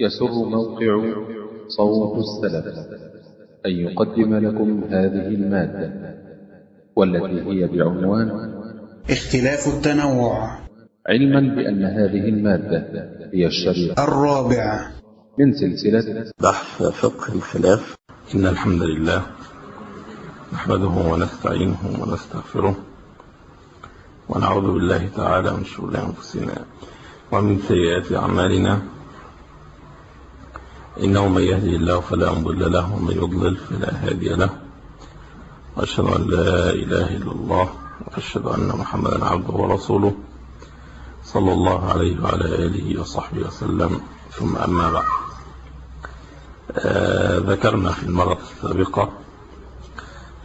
يسر موقع صوت السلف أن يقدم لكم هذه المادة والتي هي بعنوان اختلاف التنوع علما بأن هذه المادة هي الشريط الرابع من سلسلة بحث فقه الخلاف. إن الحمد لله نحمده ونستعينه ونستغفره ونعوذ بالله تعالى من شرور أنفسنا ومن سيئات أعمالنا. إنه من يهدي الله فلا مضل له ومن يضلل فلا هادي له. وأشهد أن لا إله إلا الله وأشهد أن محمدا عبده ورسوله صلى الله عليه وعلى آله وصحبه وسلم. ثم أما بعد. آه ذكرنا في المرة السابقة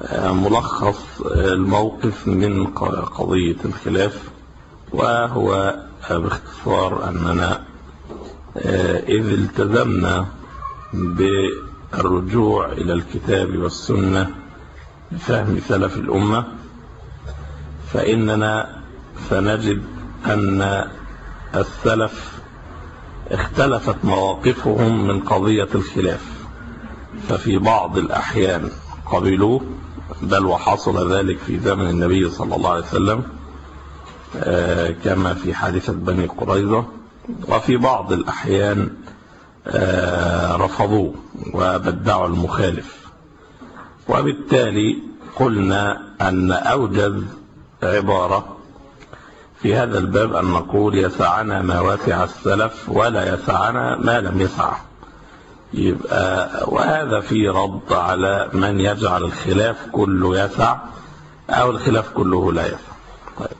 آه ملخص الموقف من قضية الخلاف وهو باختصار أننا آه إذ التزمنا بالرجوع إلى الكتاب والسنة بفهم سلف الأمة فإننا سنجد أن السلف اختلفت مواقفهم من قضية الخلاف ففي بعض الأحيان قبلوه بل وحصل ذلك في زمن النبي صلى الله عليه وسلم كما في حادثة بني قريظة وفي بعض الأحيان رفضوه وبدعوا المخالف. وبالتالي قلنا أن أوجز عبارة في هذا الباب أن نقول يسعنا ما وسع السلف ولا يسعنا ما لم يسعه يبقى وهذا في رد على من يجعل الخلاف كله يسع أو الخلاف كله لا يسع. طيب.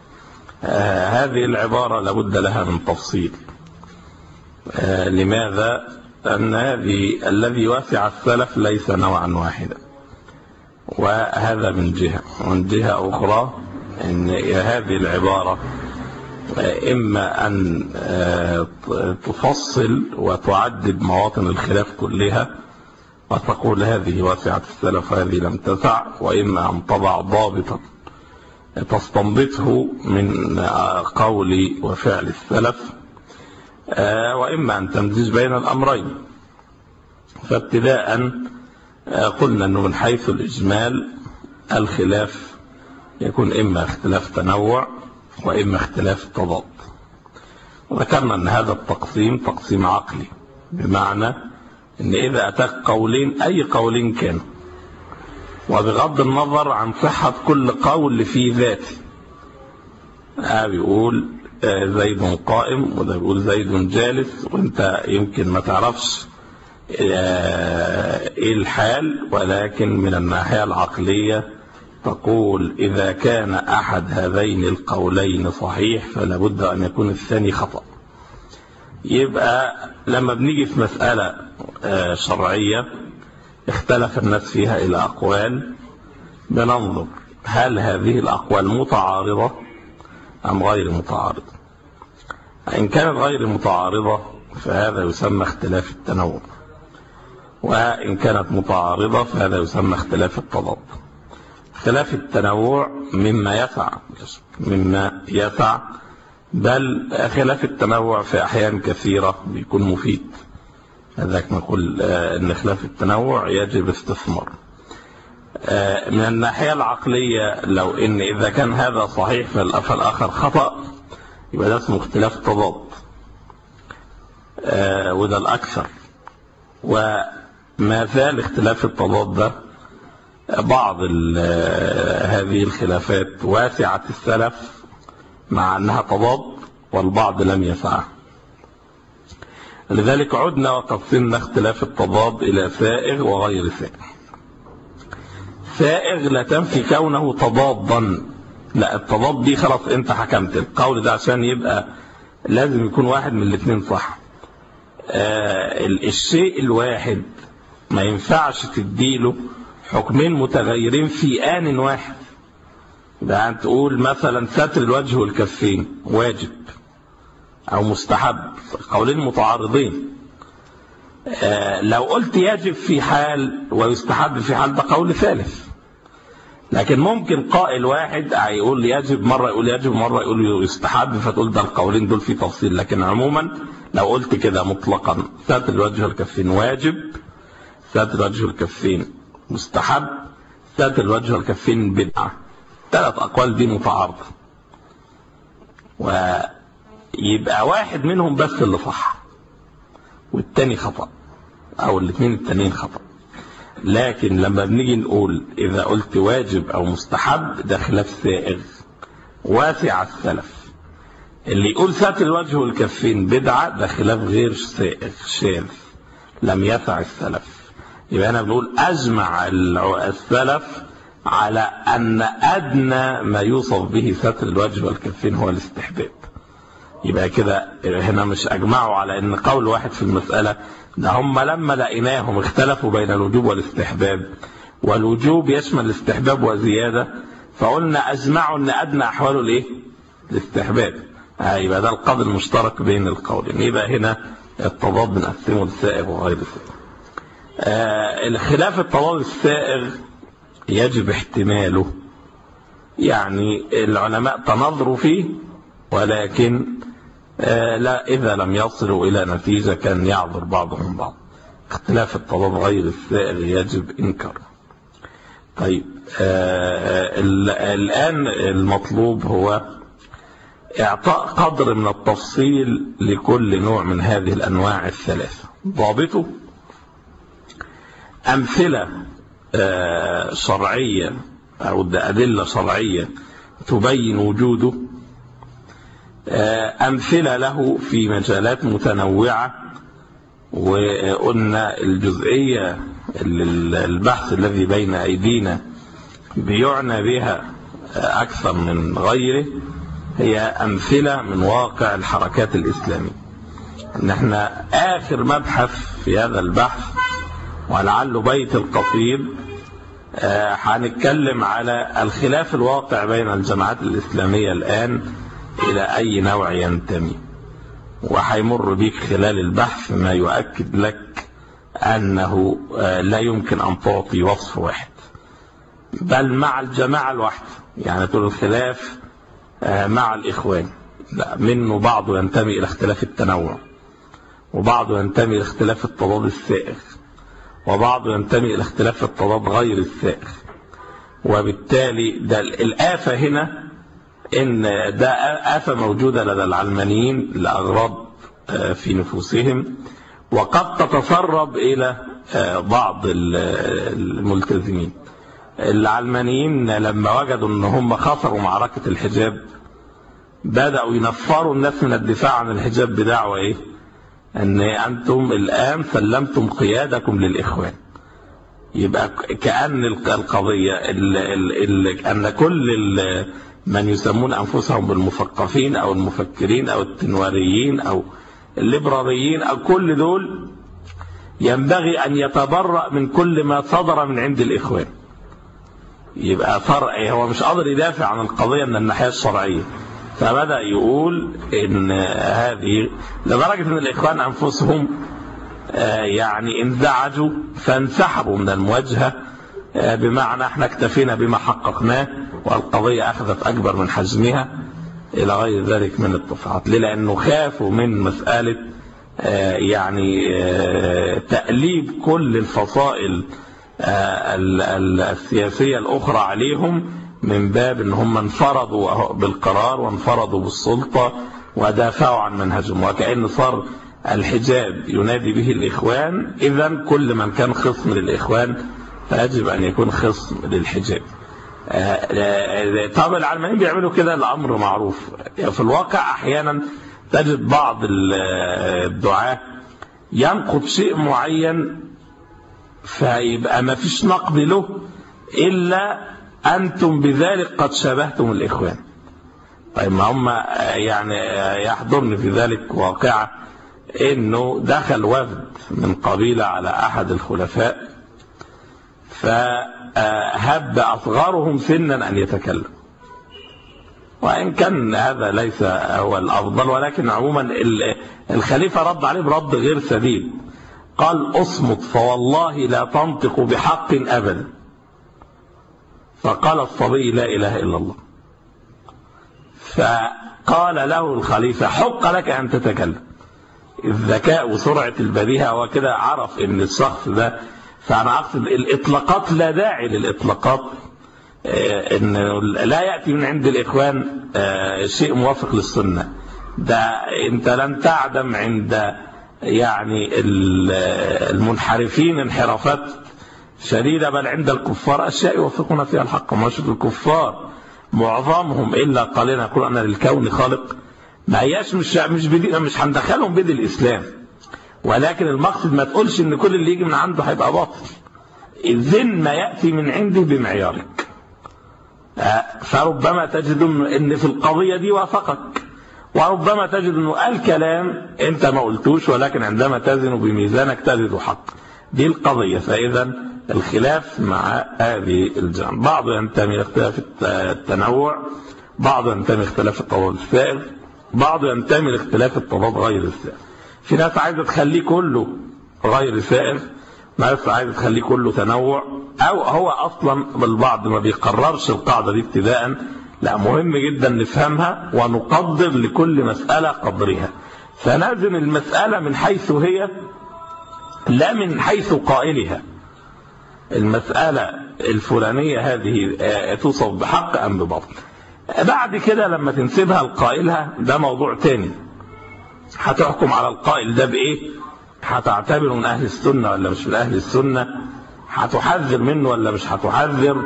آه هذه العبارة لابد لها من تفصيل. آه لماذا؟ أن هذه الذي وسع السلف ليس نوعا واحدا. وهذا من جهة. ومن جهة أخرى أن هذه العبارة إما أن تفصل وتعدد مواطن الخلاف كلها وتقول هذه واسعة السلف وهذه لم تسع وإما أن تضع ضابطا تستنبطه من قول وفعل السلف. وإما أن تمزج بين الأمرين. فابتداء قلنا أنه من حيث الإجمال الخلاف يكون إما اختلاف تنوع وإما اختلاف تضاد. وذكرنا أن هذا التقسيم تقسيم عقلي بمعنى أن إذا أتاك قولين أي قولين كانوا وبغض النظر عن صحة كل قول في ذاته. آه بيقول زيد قائم وده بيقول زيد جالس وانت يمكن ما تعرفش إيه الحال ولكن من الناحية العقلية تقول إذا كان أحد هذين القولين صحيح فلا بد أن يكون الثاني خطأ. يبقى لما بنيجي في مسألة شرعية اختلف الناس فيها إلى أقوال. بننظر هل هذه الأقوال متعارضة أم غير متعارضة. إن كانت غير متعارضة فهذا يسمى اختلاف التنوع وإن كانت متعارضة فهذا يسمى اختلاف التضاد. اختلاف التنوع مما يسع مما يسع بل خلاف التنوع في أحيان كثيرة بيكون مفيد. هذاك نقول أن خلاف التنوع يجب استثمار. من الناحية العقلية لو إن إذا كان هذا صحيح فالآخر خطأ يبقى ده اسمه اختلاف تضاد وده الأكثر. وما زال اختلاف التضاد ده بعض هذه الخلافات واسعة السلف مع أنها تضاد والبعض لم يسعها لذلك عدنا وقسمنا اختلاف التضاد إلى سائغ وغير سائغ. سائغ لا تنفي كونه تضادا. لا التضاد دي خلاص انت حكمت. القول ده عشان يبقى لازم يكون واحد من الاثنين صح. آه الشيء الواحد ما ينفعش تديله حكمين متغيرين في آن واحد. ده تقول مثلا ستر الوجه والكفين واجب أو مستحب. قولين متعارضين. آه لو قلت يجب في حال ويستحب في حال ده قول ثالث. لكن ممكن قائل واحد يقول يجب مرة يقول يجب مرة يقول يستحب فتقول ده القولين دول في تفصيل. لكن عموما لو قلت كده مطلقا ستر الوجه والكفين واجب ستر الوجه والكفين مستحب ستر الوجه والكفين بدعة. ثلاث أقوال دي متعارضة. ويبقى واحد منهم بس اللي صح والتاني خطأ أو الاثنين التانيين خطأ. لكن لما بنيجي نقول إذا قلت واجب أو مستحب ده خلاف سائغ واسع السلف. اللي يقول ساتر الوجه والكفين بدعة ده خلاف غير سائغ شاذ لم يسع السلف. يبقى أنا بنقول أجمع السلف على أن أدنى ما يوصف به ستر الوجه والكفين هو الاستحباب. يبقى كده هنا مش أجمعوا على أن قول واحد في المسألة ده هم لما لقيناهم اختلفوا بين الوجوب والاستحباب والوجوب يشمل الاستحباب وزيادة فقلنا أجمعوا أن أدنى أحواله الإيه؟ الاستحباب. آه يبقى ده القدر المشترك بين القولين. يبقى هنا التضاد بنقسمه للسائغ وغير السائغ آه الخلاف التضاد السائغ يجب احتماله. يعني العلماء تنظروا فيه ولكن لا إذا لم يصلوا إلى نتيجة كان يعذر بعضهم بعض. اختلاف التضاد غير السائغ يجب إنكاره. طيب آه الآن المطلوب هو إعطاء قدر من التفصيل لكل نوع من هذه الأنواع الثلاثة. ضابطه أمثلة آه شرعية أو أدلة شرعية تبين وجوده آه أمثلة له في مجالات متنوعة وقلنا الجزئية البحث الذي بين أيدينا بيعنى بها أكثر من غيره هي أمثلة من واقع الحركات الإسلامية. ان إحنا آخر مبحث في هذا البحث ولعله بيت القصيد هنتكلم على الخلاف الواقع بين الجماعات الإسلامية الآن إلى أي نوع ينتمي. وهيمر بيك خلال البحث ما يؤكد لك أنه لا يمكن أن تعطي وصف واحد. بل مع الجماعة الواحدة. يعني تقول الخلاف مع الإخوان. لا منه بعضه ينتمي إلى اختلاف التنوع. وبعضه ينتمي إلى اختلاف التضاد السائغ. وبعضه ينتمي إلى اختلاف التضاد غير السائغ. وبالتالي ده الآفة هنا إن ده آفة موجودة لدى العلمانيين لأغراض في نفوسهم وقد تتسرب إلى بعض الملتزمين. العلمانيين لما وجدوا إن هم خسروا معركة الحجاب بدأوا ينفروا الناس من الدفاع عن الحجاب بدعوة إيه؟ إن أنتم الآن سلمتم قيادكم للإخوان. يبقى كأن القضية ال ال ال أن كل من يسمون أنفسهم بالمثقفين أو المفكرين أو التنواريين أو الليبراليين أو كل دول ينبغي أن يتبرأ من كل ما صدر من عند الإخوان. يبقى فرع هو مش قادر يدافع عن القضية من الناحية الشرعية. فبدأ يقول إن هذه لدرجة أن الإخوان أنفسهم يعني انزعجوا فانسحبوا من المواجهة. بمعنى إحنا اكتفينا بما حققناه والقضية أخذت أكبر من حجمها إلى غير ذلك من التصعيد ليه؟ لأنه خافوا من مسألة يعني تأليب كل الفصائل السياسية الأخرى عليهم من باب إن هم انفرضوا بالقرار وانفرضوا بالسلطة ودافعوا عن منهجهم. وكأن صار الحجاب ينادي به الإخوان إذا كل من كان خصم للإخوان فيجب أن يكون خصم للحجاب. طب العلمانيين بيعملوا كده الأمر معروف. في الواقع أحيانا تجد بعض الدعاة ينقض شيء معين فيبقى ما فيش نقد له إلا أنتم بذلك قد شبهتم الإخوان. طيب ما هم يعني يحضرني في ذلك واقعة إنه دخل وفد من قبيلة على أحد الخلفاء فهب أصغرهم سنا أن يتكلم. وإن كان هذا ليس هو الأفضل ولكن عموما الخليفة رد عليه برد غير سديد قال أصمت فوالله لا تنطق بحق ابدا. فقال الصبي لا إله إلا الله. فقال له الخليفة حق لك أن تتكلم. الذكاء وسرعة البديهة كده عرف ان الشخص ده فأنا أقصد الإطلاقات لا داعي للإطلاقات آه، إن لا يأتي من عند الإخوان آه، شيء موافق للسنة. ده أنت لن تعدم عند يعني ال- المنحرفين انحرافات شديدة بل عند الكفار أشياء يوافقون فيها الحق. مش الكفار معظمهم إلا قليلا. يقول أنا للكون خالق. ما هياش مش مش بدي مش هندخلهم بدي الإسلام. ولكن المقصد ما تقولش إن كل اللي يجي من عنده هيبقى باطل. الذن ما يأتي من عنده بمعيارك. آه، فربما تجد إن في القضية دي وافقك. وربما تجد إنه قال كلام أنت ما قلتوش ولكن عندما تزن بميزانك تجد حق. دي القضية. فإذا الخلاف مع هذه الجانب بعض ينتمي لاختلاف الت- التنوع بعض ينتمي لاختلاف التضاد السائغ بعض ينتمي لاختلاف التضاد غير السائغ في ناس عايزة تخليه كله غير سائغ ناس عايزة تخليه كله تنوع. أو هو أصلا البعض ما بيقررش القاعدة دي ابتداء لا مهم جدا نفهمها ونقدر لكل مسألة قدرها. فنازم المسألة من حيث هي لا من حيث قائلها. المسألة الفلانية هذه آه، توصف بحق أم بباطل. بعد كده لما تنسبها لقائلها ده موضوع تاني. هتحكم على القائل ده بإيه؟ هتعتبره من أهل السنة ولا مش من أهل السنة؟ هتحذر منه ولا مش هتحذر؟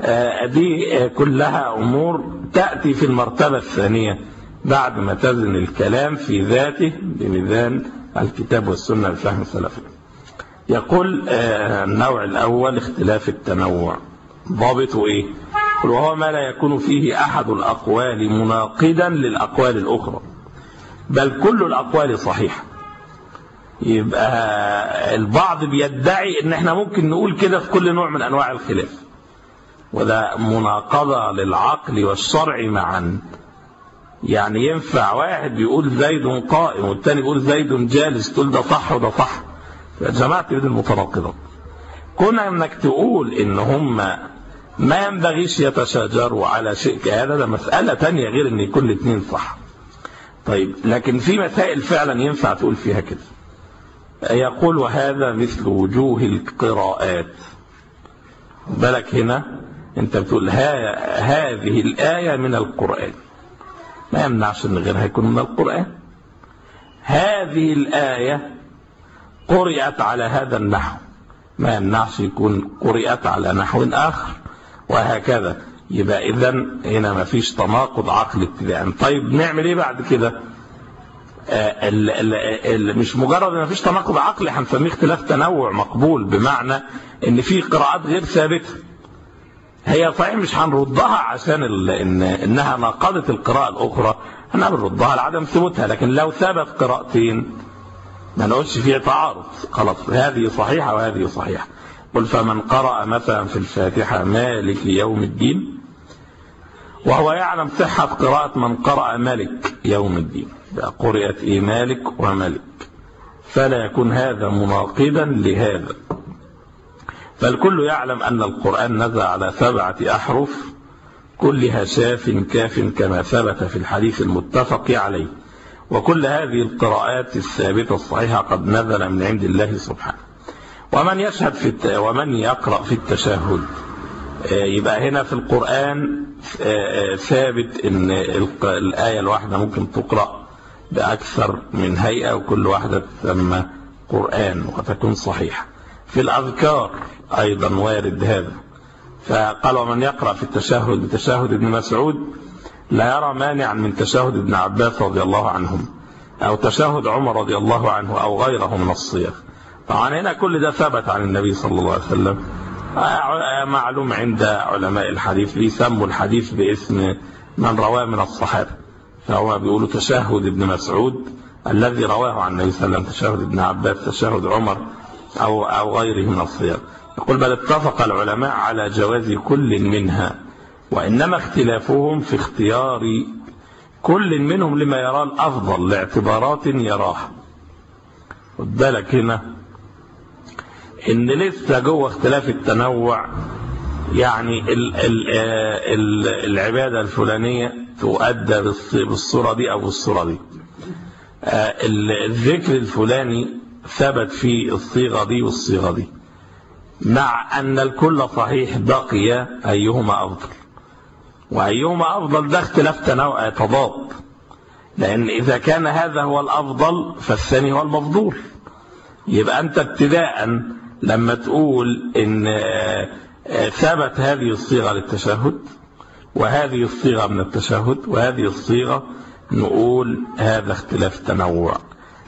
آه، دي آه، كلها أمور تأتي في المرتبة الثانية بعد ما تزن الكلام في ذاته بميزان الكتاب والسنة لفهم السلف يقول آه، النوع الأول اختلاف التنوع. ضابطه إيه؟ وهو ما لا يكون فيه أحد الأقوال مناقضا للأقوال الأخرى. بل كل الأقوال صحيحة. يبقى البعض بيدعي إن إحنا ممكن نقول كده في كل نوع من أنواع الخلاف. وده مناقضة للعقل والشرع معا. يعني ينفع واحد بيقول زيد قائم والتاني بيقول زيد جالس تقول ده صح وده صح. جماعة بين المتناقضات كنا إنك تقول إن هم ما ينبغيش يتشاجروا على شيء كهذا ده مسألة تانية غير إن يكون الاثنين صح. طيب لكن في مسائل فعلا ينفع تقول فيها كده. يقول وهذا مثل وجوه القراءات. بالك هنا أنت بتقول ها هذه الآية من القرآن. ما يمنعش إن غيرها يكون من القرآن. هذه الآية قرئت على هذا النحو. ما يمنعش يكون قرئت على نحو آخر. وهكذا. يبقى إذا هنا ما فيش تناقض عقل ابتداء. طيب نعمل إيه بعد كده؟ آه، ال ال ال مش مجرد إن مفيش تناقض عقلي هنسميه اختلاف تنوع مقبول بمعنى إن في قراءات غير ثابتة. هي صحيح مش هنردها عشان إن إنها ناقضت القراءة الأخرى إحنا بنردها لعدم ثبوتها لكن لو ثبت قراءتين ما نقولش فيه تعارض. خلاص هذه صحيحة وهذه صحيحة. قل فمن قرأ مثلا في الفاتحة مالك يوم الدين؟ وهو يعلم صحة قراءة من قرأ ملك يوم الدين. قرأت إيه مالك وملك. فلا يكون هذا مناقضا لهذا. فالكل يعلم أن القرآن نزل على سبعة أحرف كلها شاف كاف كما ثبت في الحديث المتفق عليه. وكل هذه القراءات الثابتة الصحيحة قد نزل من عند الله سبحانه. ومن يشهد في. ومن يقرأ في التشهد. يبقى هنا في القرآن آه، آه، ثابت إن الآية الواحدة ممكن تقرأ بأكثر من هيئة وكل واحدة تسمى قرآن وتكون صحيحة. في الأذكار أيضا وارد هذا. فقال ومن يقرأ في التشهد بتشهد ابن مسعود لا يرى مانعا من تشهد ابن عباس رضي الله عنهم أو تشهد عمر رضي الله عنه أو غيره من الصيغ. طبعا هنا كل ده ثبت عن النبي صلى الله عليه وسلم. آه، معلوم عند علماء الحديث بيسموا الحديث باسم من رواه من الصحابة. فهو بيقولوا تشهد ابن مسعود الذي رواه عن النبي صلى الله عليه وسلم تشهد ابن عباس تشهد عمر أو, أو غيره من الصيغ يقول بل اتفق العلماء على جواز كل منها وإنما اختلافهم في اختيار كل منهم لما يراه الأفضل لاعتبارات يراها بالك هنا إن لسه جوه اختلاف التنوع يعني ال ال ال العبادة الفلانية تؤدى بالص- بالصورة دي أو بالصورة دي. آه، الذكر الفلاني ثبت في الصيغة دي والصيغة دي. مع أن الكل صحيح بقي أيهما أفضل. وأيهما أفضل ده اختلاف تنوع تضاد. لأن إذا كان هذا هو الأفضل فالثاني هو المفضول. يبقى أنت ابتداء لما تقول آه، آه، ثبت هذه الصيغة للتشهد وهذه الصيغة من التشهد وهذه الصيغة نقول هذا اختلاف تنوع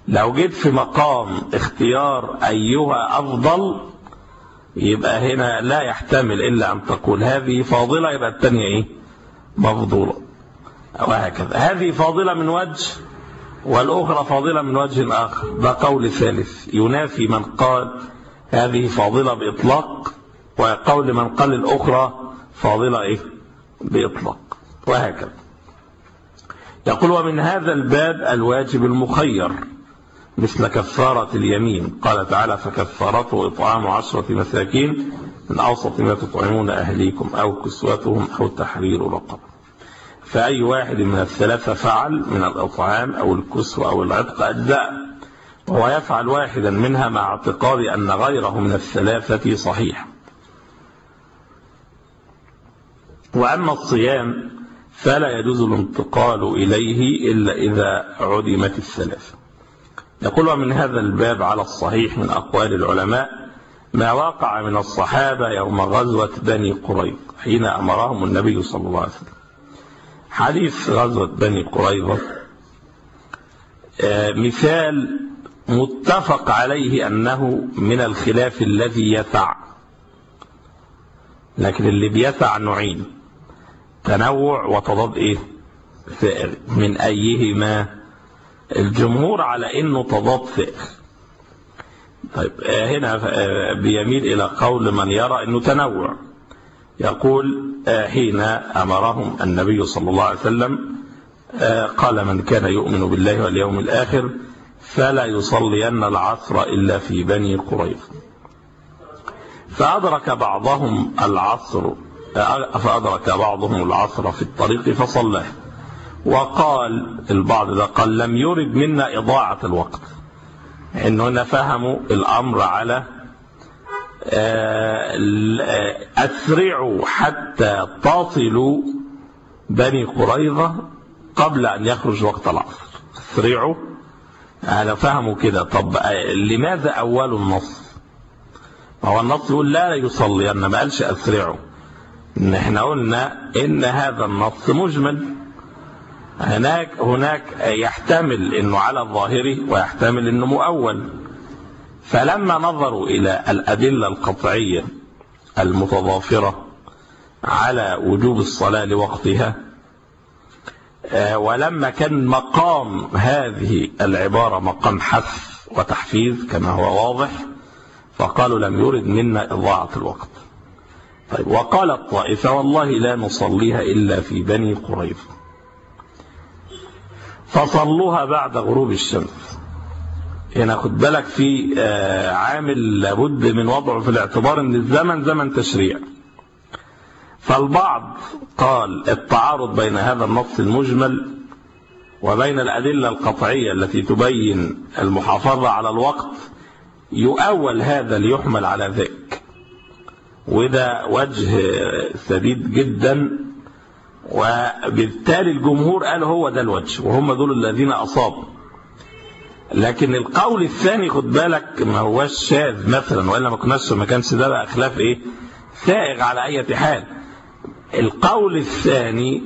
لو جيت في مقام اختيار أيها أفضل يبقى هنا لا يحتمل إلا أن تقول هذه فاضلة يبقى الثانية إيه؟ مفضولة. وهكذا. هذه فاضلة من وجه والأخرى فاضلة من وجه آخر. ده قول ثالث. ينافي من قال هذه فاضلة بإطلاق وقول من قال الأخرى فاضلة إيه؟ بإطلاق وهكذا. يقول ومن هذا الباب الواجب المخير مثل كفارة اليمين. قال تعالى فكفارته إطعام عشرة مساكين من أوسط ما تطعمون أهليكم أو كسوتهم أو تحرير رقبة. فأي واحد من الثلاثة فعل من الإطعام أو الكسوة أو العتق أجزاء وهو يفعل واحدا منها مع اعتقاد أن غيره من الثلاثة صحيح. وأما الصيام فلا يجوز الانتقال إليه إلا إذا عدمت الثلاثة يقول ومن هذا الباب على الصحيح من أقوال العلماء ما وقع من الصحابة يوم غزوة بني قريظ حين أمرهم النبي صلى الله عليه وسلم. حديث غزوة بني قريظة آه، مثال متفق عليه أنه من الخلاف الذي يسع لكن اللي بيسع نوعين تنوع وتضاد إيه؟ سائر من أيهما؟ الجمهور على أنه تضاد سائر طيب آه، هنا آه، بيميل إلى قول من يرى أنه تنوع. يقول آه، حين أمرهم النبي صلى الله عليه وسلم قال من كان يؤمن بالله واليوم الآخر فلا يصلين العصر إلا في بني قريظ. فأدرك بعضهم العصر آه، فأدرك بعضهم العصر في الطريق فصلاه. وقال البعض ده قال لم يرد منا إضاعة الوقت. إنه هنا فهموا الأمر على أسرعوا حتى تصلوا بني قريظة قبل أن يخرج وقت العصر. أسرعوا. أنا فهموا كده. طب لماذا أول النص؟ ما هو النص يقول لا يصلي أنا ما قالش أسرعوا. إن إحنا قلنا إن هذا النص مجمل. هناك هناك يحتمل إنه على الظاهر ويحتمل إنه مؤول. فلما نظروا إلى الأدلة القطعية المتضافرة على وجوب الصلاة لوقتها ولما كان مقام هذه العبارة مقام حث وتحفيز كما هو واضح فقالوا لم يرد منا إضاعة الوقت. طيب وقال الطائفة والله لا نصليها إلا في بني قريظة. فصلوها بعد غروب الشمس. هنا خد بالك في عامل لابد من وضعه في الاعتبار إن الزمن زمن تشريع. فالبعض قال التعارض بين هذا النص المجمل وبين الأدلة القطعية التي تبين المحافظة على الوقت يؤول هذا ليحمل على ذاك وده وجه سديد جدا وبالتالي الجمهور قال هو ده الوجه وهم دول الذين أصابوا. لكن القول الثاني خد بالك ما هوش شاذ مثلا وإلا ما كناش ما كانش ده بقى خلاف إيه؟ سائغ على أي حال. القول الثاني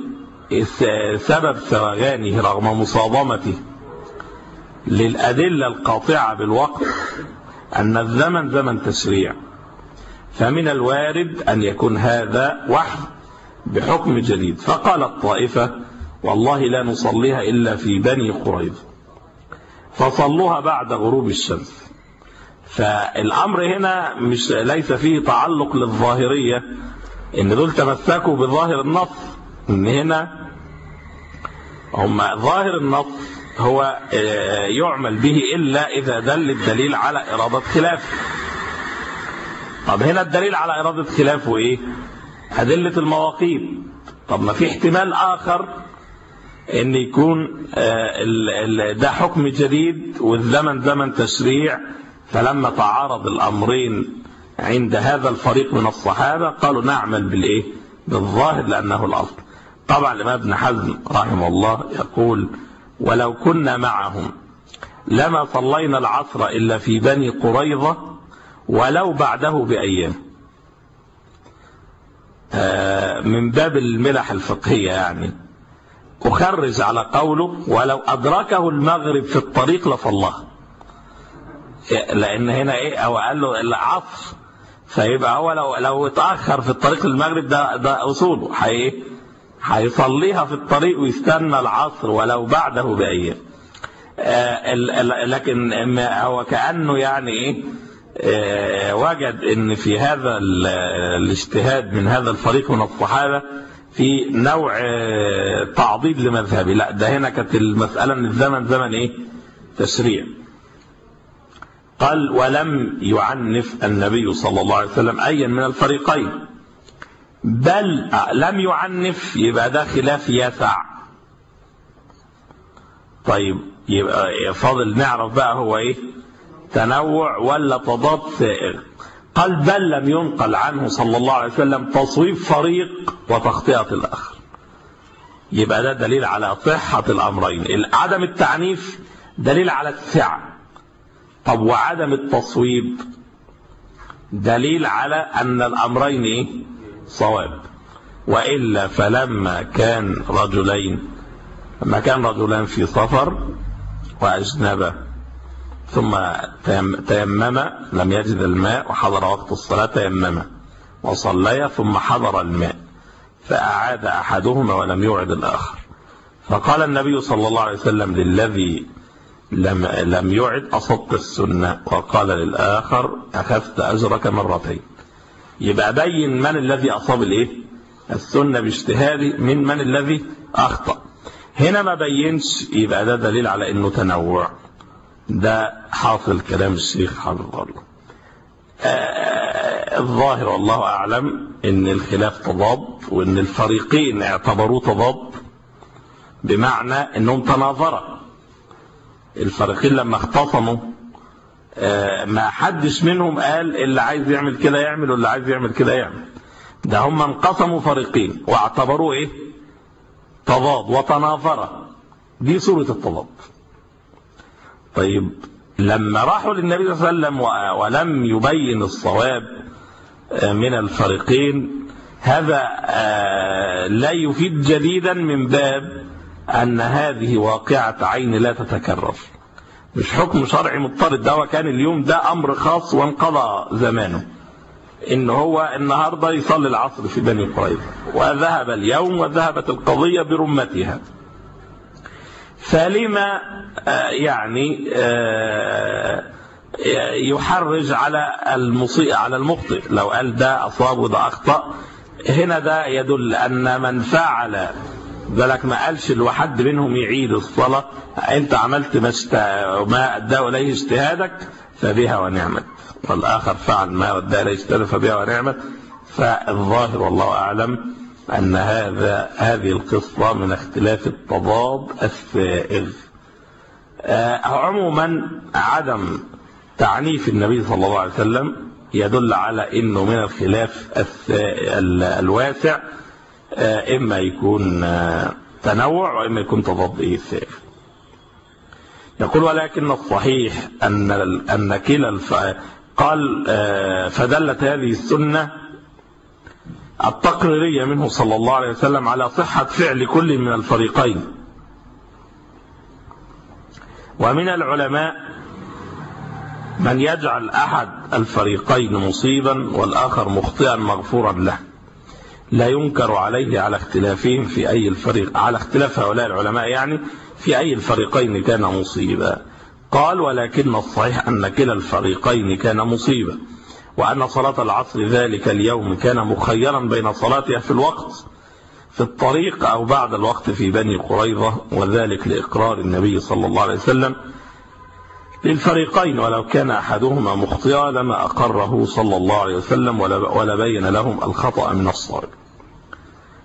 سبب سوغانه رغم مصادمته للأدلة القاطعة بالوقت أن الزمن زمن تشريع فمن الوارد أن يكون هذا وحي بحكم جديد. فقال الطائفة والله لا نصليها إلا في بني قريظة فصلوها بعد غروب الشمس. فالأمر هنا مش ليس فيه تعلق للظاهرية إن دول تمسكوا بظاهر النص إن هنا هم ظاهر النص هو يعمل به إلا إذا دل الدليل على إرادة خلافه طب هنا الدليل على إرادة خلافه إيه؟ أدلة المواقيت. طب ما في احتمال آخر إن يكون آه، ده حكم جديد والزمن زمن تشريع فلما تعارض الأمرين عند هذا الفريق من الصحابة قالوا نعمل بالإيه؟ بالظاهر لأنه الأصل. طبعا الإمام ابن حزم رحمه الله يقول ولو كنا معهم لما صلينا العصر إلا في بني قريظة ولو بعده بأيام. آه، من باب الملح الفقهية يعني. أخرج على قوله ولو أدركه المغرب في الطريق لصلاه. لأن هنا إيه أو قال له العصر فيبقى هو لو لو اتأخر في الطريق للمغرب ده ده أصوله حي هيصليها في الطريق ويستنى العصر ولو بعده بأيام آه، لكن هو كأنه يعني إيه؟ آه، وجد إن في هذا ال- الاجتهاد من هذا الفريق من الصحابة في نوع آه، تعضيد لمذهبي. لا ده هنا كانت المسألة ان الزمن زمن إيه؟ تشريع. قال ولم يعنف النبي صلى الله عليه وسلم ايا من الفريقين. بل لم يعنف يبقى ده خلاف يسع طيب يبقى فاضل نعرف بقى هو إيه؟ تنوع ولا تضاد سائر قال بل لم ينقل عنه صلى الله عليه وسلم تصويب فريق وتخطئة الآخر. يبقى ده دليل على صحة الأمرين. عدم التعنيف دليل على السعة. طب وعدم التصويب دليل على أن الأمرين؟ صواب وإلا فلما كان رجلين لما كان رجلان في سفر وأجنبا ثم تيم- تيمم لم يجد الماء وحضر وقت الصلاة تيمم وصليا ثم حضر الماء فأعاد أحدهما ولم يعد الآخر فقال النبي صلى الله عليه وسلم للذي لم, لم يعد أصبت السنة. وقال للآخر أخذت أجرك مرتين. يبقى بين من الذي أصاب الإيه؟ السنة باجتهاده من من الذي أخطأ. هنا ما بينش يبقى ده دليل على أنه تنوع. ده حاصل كلام الشيخ حفظه الله. آه، الظاهر والله أعلم أن الخلاف تضاد وأن الفريقين اعتبروه تضاد بمعنى أنهم تناظرا. الفريقين لما اختصموا آه، ما حدش منهم قال اللي عايز يعمل كده يعمل واللي عايز يعمل كده يعمل. ده هم انقسموا فريقين واعتبروه إيه؟ تضاد وتناظرا دي صورة التضاد. طيب لما راحوا للنبي صلى الله عليه وسلم ولم يبين الصواب آه، من الفريقين هذا آه، لا يفيد جديدا من باب أن هذه واقعة عين لا تتكرر. مش حكم شرعي مضطرد. ده وكان اليوم ده أمر خاص وانقضى زمانه. إن هو النهاردة يصلي العصر في بني قريظة. وذهب اليوم وذهبت القضية برمتها. فلما آه، يعني آه، يحرج على المصيء على المخطئ. لو قال ده أصاب وده أخطأ. هنا ده يدل أن من فعل بالك ما قالش الواحد منهم يعيد الصلاة. أنت عملت ما, است... ما أدى إليه اجتهادك فبها ونعمت. والآخر فعل ما أدى إليه اجتهادك فبها ونعمت. فالظاهر والله أعلم أن هذا هذه القصة من اختلاف التضاد السائغ. آه، عموما عدم تعنيف النبي صلى الله عليه وسلم يدل على إنه من الخلاف الواسع. آه، إما يكون آه، تنوع واما يكون تضاد إيه السائغ يقول ولكن الصحيح ال- أن كلا الف... قال آه، فدلت هذه السنة التقريرية منه صلى الله عليه وسلم على صحة فعل كل من الفريقين. ومن العلماء من يجعل أحد الفريقين مصيبا والآخر مخطئا مغفورا له. لا ينكر عليه على اختلافهم في أي الفريق على اختلاف هؤلاء العلماء يعني في أي الفريقين كان مصيبا. قال ولكن الصحيح أن كلا الفريقين كان مصيبا وأن صلاة العصر ذلك اليوم كان مخيرا بين صلاتها في الوقت في الطريق أو بعد الوقت في بني قريظة وذلك لإقرار النبي صلى الله عليه وسلم للفريقين ولو كان أحدهما مخطئا لما أقره صلى الله عليه وسلم ولا بين لهم الخطأ من الصائب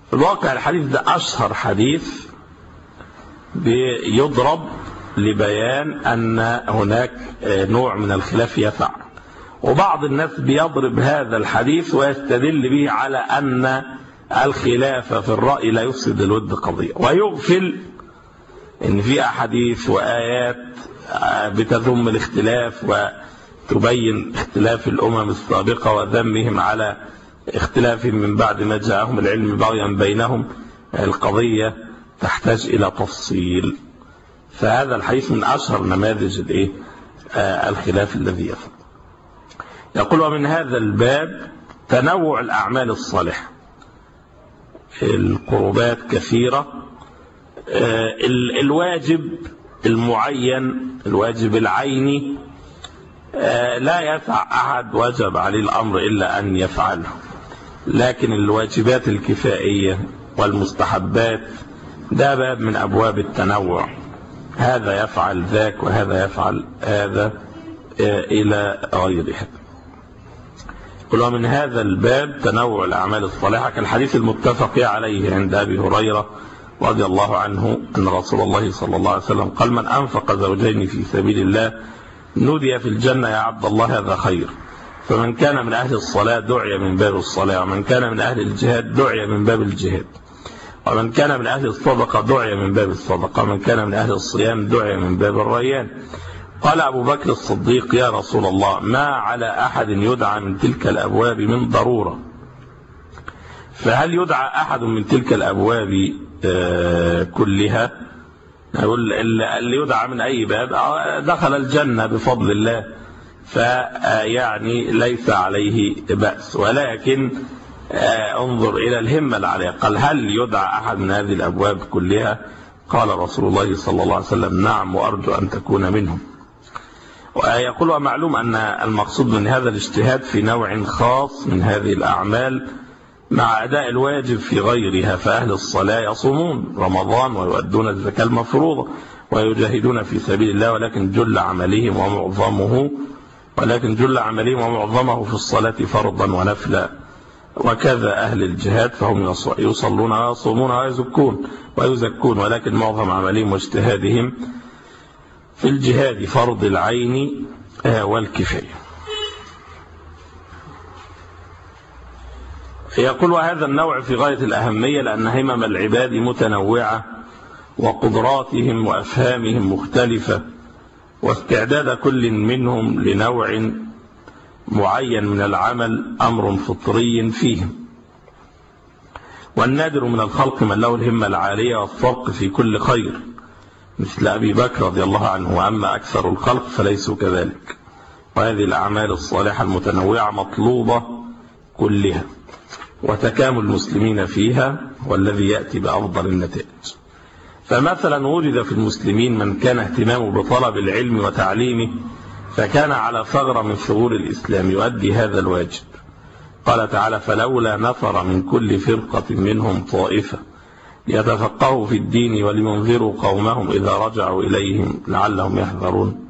في الواقع الحديث ده أشهر حديث بيضرب لبيان أن هناك نوع من الخلاف يقع وبعض الناس بيضرب هذا الحديث ويستدل به على أن الخلاف في الرأي لا يفسد الود قضية. ويغفل إن في أحاديث وآيات بتذم الاختلاف وتبين اختلاف الأمم السابقة وذمهم على اختلافهم من بعد ما جاءهم العلم بغيا بينهم القضية تحتاج إلى تفصيل. فهذا الحديث من أشهر نماذج الإيه؟ الخلاف الذي يفعل يقول ومن هذا الباب تنوع الأعمال الصالحة. القربات كثيرة. الواجب المعين الواجب العيني لا يسع أحد وجب عليه الأمر إلا أن يفعله. لكن الواجبات الكفائية والمستحبات ده باب من أبواب التنوع. هذا يفعل ذاك وهذا يفعل هذا إلى غيرها قل ومن هذا الباب تنوع الأعمال الصالحة كالحديث المتفق عليه عند أبي هريرة رضي الله عنه أن رسول الله صلى الله عليه وسلم قال من أنفق زوجين في سبيل الله نودي في الجنة يا عبد الله هذا خير. فمن كان من أهل الصلاة دعي من باب الصلاة ومن كان من أهل الجهاد دعي من باب الجهاد. ومن كان من أهل الصدقة دعي من باب الصدقة ومن كان من أهل الصيام دعي من باب الريان. قال أبو بكر الصديق يا رسول الله ما على أحد يدعى من تلك الأبواب من ضرورة؟ فهل يدعى أحد من تلك الأبواب كلها. اللي يدعى من أي باب دخل الجنة بفضل الله. فيعني ليس عليه بأس. ولكن انظر إلى الهمة العالية. قال هل يدعى أحد من هذه الأبواب كلها؟ قال رسول الله صلى الله عليه وسلم نعم وأرجو أن تكون منهم. ويقول ومعلوم أن المقصود من هذا الاجتهاد في نوع خاص من هذه الأعمال مع أداء الواجب في غيرها فأهل الصلاة يصومون رمضان ويؤدون الزكاة المفروضة ويجاهدون في سبيل الله ولكن جل عملهم ومعظمه ولكن جل عملهم ومعظمه في الصلاة فرضا ونفلا. وكذا أهل الجهاد فهم يصلون ويصومون ويزكون ويزكون ولكن معظم عملهم واجتهادهم في الجهاد فرض العين والكفاية. يقول وهذا النوع في غاية الأهمية لأن همم العباد متنوعة وقدراتهم وأفهامهم مختلفة واستعداد كل منهم لنوع معين من العمل أمر فطري فيهم. والنادر من الخلق من له الهمة العالية والصرق في كل خير مثل أبي بكر رضي الله عنه وأما أكثر الخلق فليسوا كذلك. وهذه الأعمال الصالحة المتنوعة مطلوبة كلها. وتكامل المسلمين فيها والذي يأتي بأفضل النتائج. فمثلا وجد في المسلمين من كان اهتمامه بطلب العلم وتعليمه فكان على ثغرة من ثغور الإسلام يؤدي هذا الواجب. قال تعالى فلولا نفر من كل فرقة منهم طائفة ليتفقهوا في الدين ولينذروا قومهم إذا رجعوا إليهم لعلهم يحذرون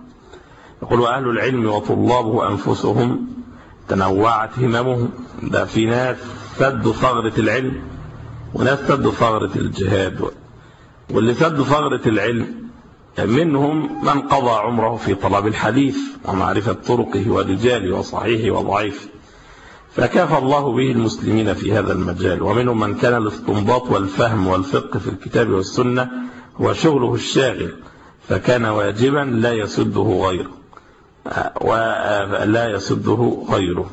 يقول أهل العلم وطلابه أنفسهم تنوعت هممهم ده في ناس سدوا ثغرة العلم وناس سدوا ثغرة الجهاد. واللي سدوا ثغرة العلم منهم من قضى عمره في طلب الحديث ومعرفة طرقه ورجاله وصحيحه وضعيفه فكفى الله به المسلمين في هذا المجال. ومنهم من كان الاستنباط والفهم والفقه في الكتاب والسنة هو شغله الشاغل. فكان واجبا لا يسده غيره. ولا يسده غيره.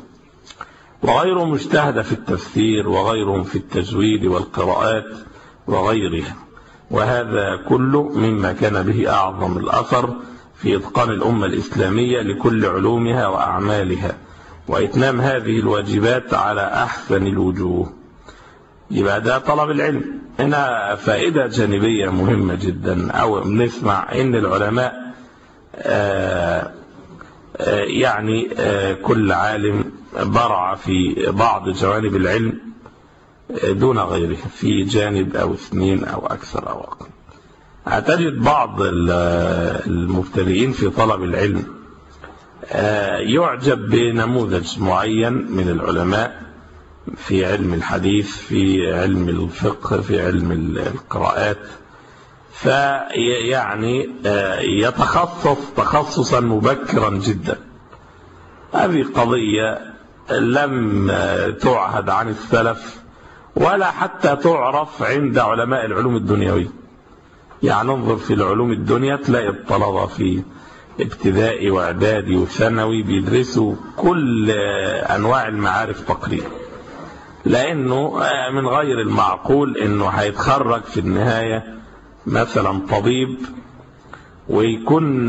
وغيره مجتهد في التفسير وغيرهم في التجويد والقراءات وغيرها. وهذا كله مما كان به أعظم الأثر في إتقان الأمة الإسلامية لكل علومها وأعمالها. وإتمام هذه الواجبات على أحسن الوجوه. يبقى ده طلب العلم. هنا فائدة جانبية مهمة جدا. أو نسمع إن العلماء آآ آآ يعني آآ كل عالم برع في بعض جوانب العلم دون غيره في جانب أو اثنين أو أكثر أو أقل. هتجد بعض المبتدئين في طلب العلم يعجب بنموذج معين من العلماء في علم الحديث في علم الفقه في علم القراءات. فيعني يتخصص تخصصا مبكرا جدا. هذه قضية لم تعهد عن السلف ولا حتى تعرف عند علماء العلوم الدنيوية. يعني انظر في العلوم الدنيا تلاقي الطلبة في ابتدائي وإعدادي وثانوي بيدرسوا كل أنواع المعارف تقريبا. لأنه من غير المعقول إنه هيتخرج في النهاية مثلا طبيب ويكون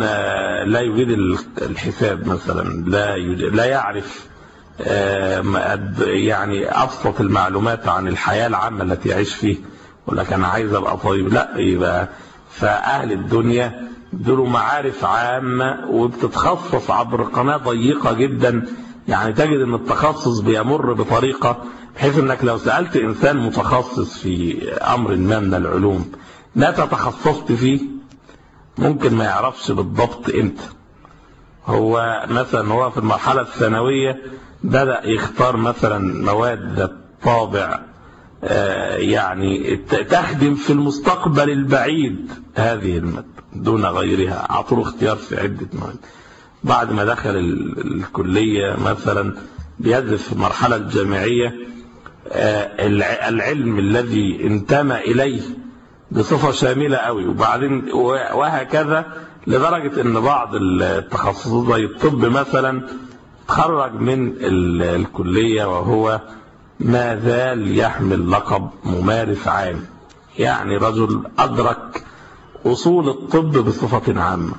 لا يجيد الحساب مثلا لا لا يعرف يعني أبسط المعلومات عن الحياة العامة التي يعيش فيها ولكن أنا عايز أبقى طبيب لا يبقى فأهل الدنيا دول معارف عامة وبتتخصص عبر قناة ضيقة جدا. يعني تجد إن التخصص بيمر بطريقة بحيث إنك لو سألت إنسان متخصص في أمر ما من العلوم متى تخصصت فيه؟ ممكن ما يعرفش بالضبط إمتى. هو مثلا هو في المرحلة الثانوية بدأ يختار مثلا مواد طابع يعني تخدم في المستقبل البعيد هذه المادة دون غيرها أعطوا اختيار في عدة مواد. بعد ما دخل الكلية مثلا بيدرس في المرحلة الجامعية العلم الذي انتمى إليه بصفة شاملة قوي وبعدين وهكذا لدرجة إن بعض التخصصات زي الطب مثلا تخرج من الكلية وهو ما زال يحمل لقب ممارس عام. يعني رجل أدرك أصول الطب بصفة عامة.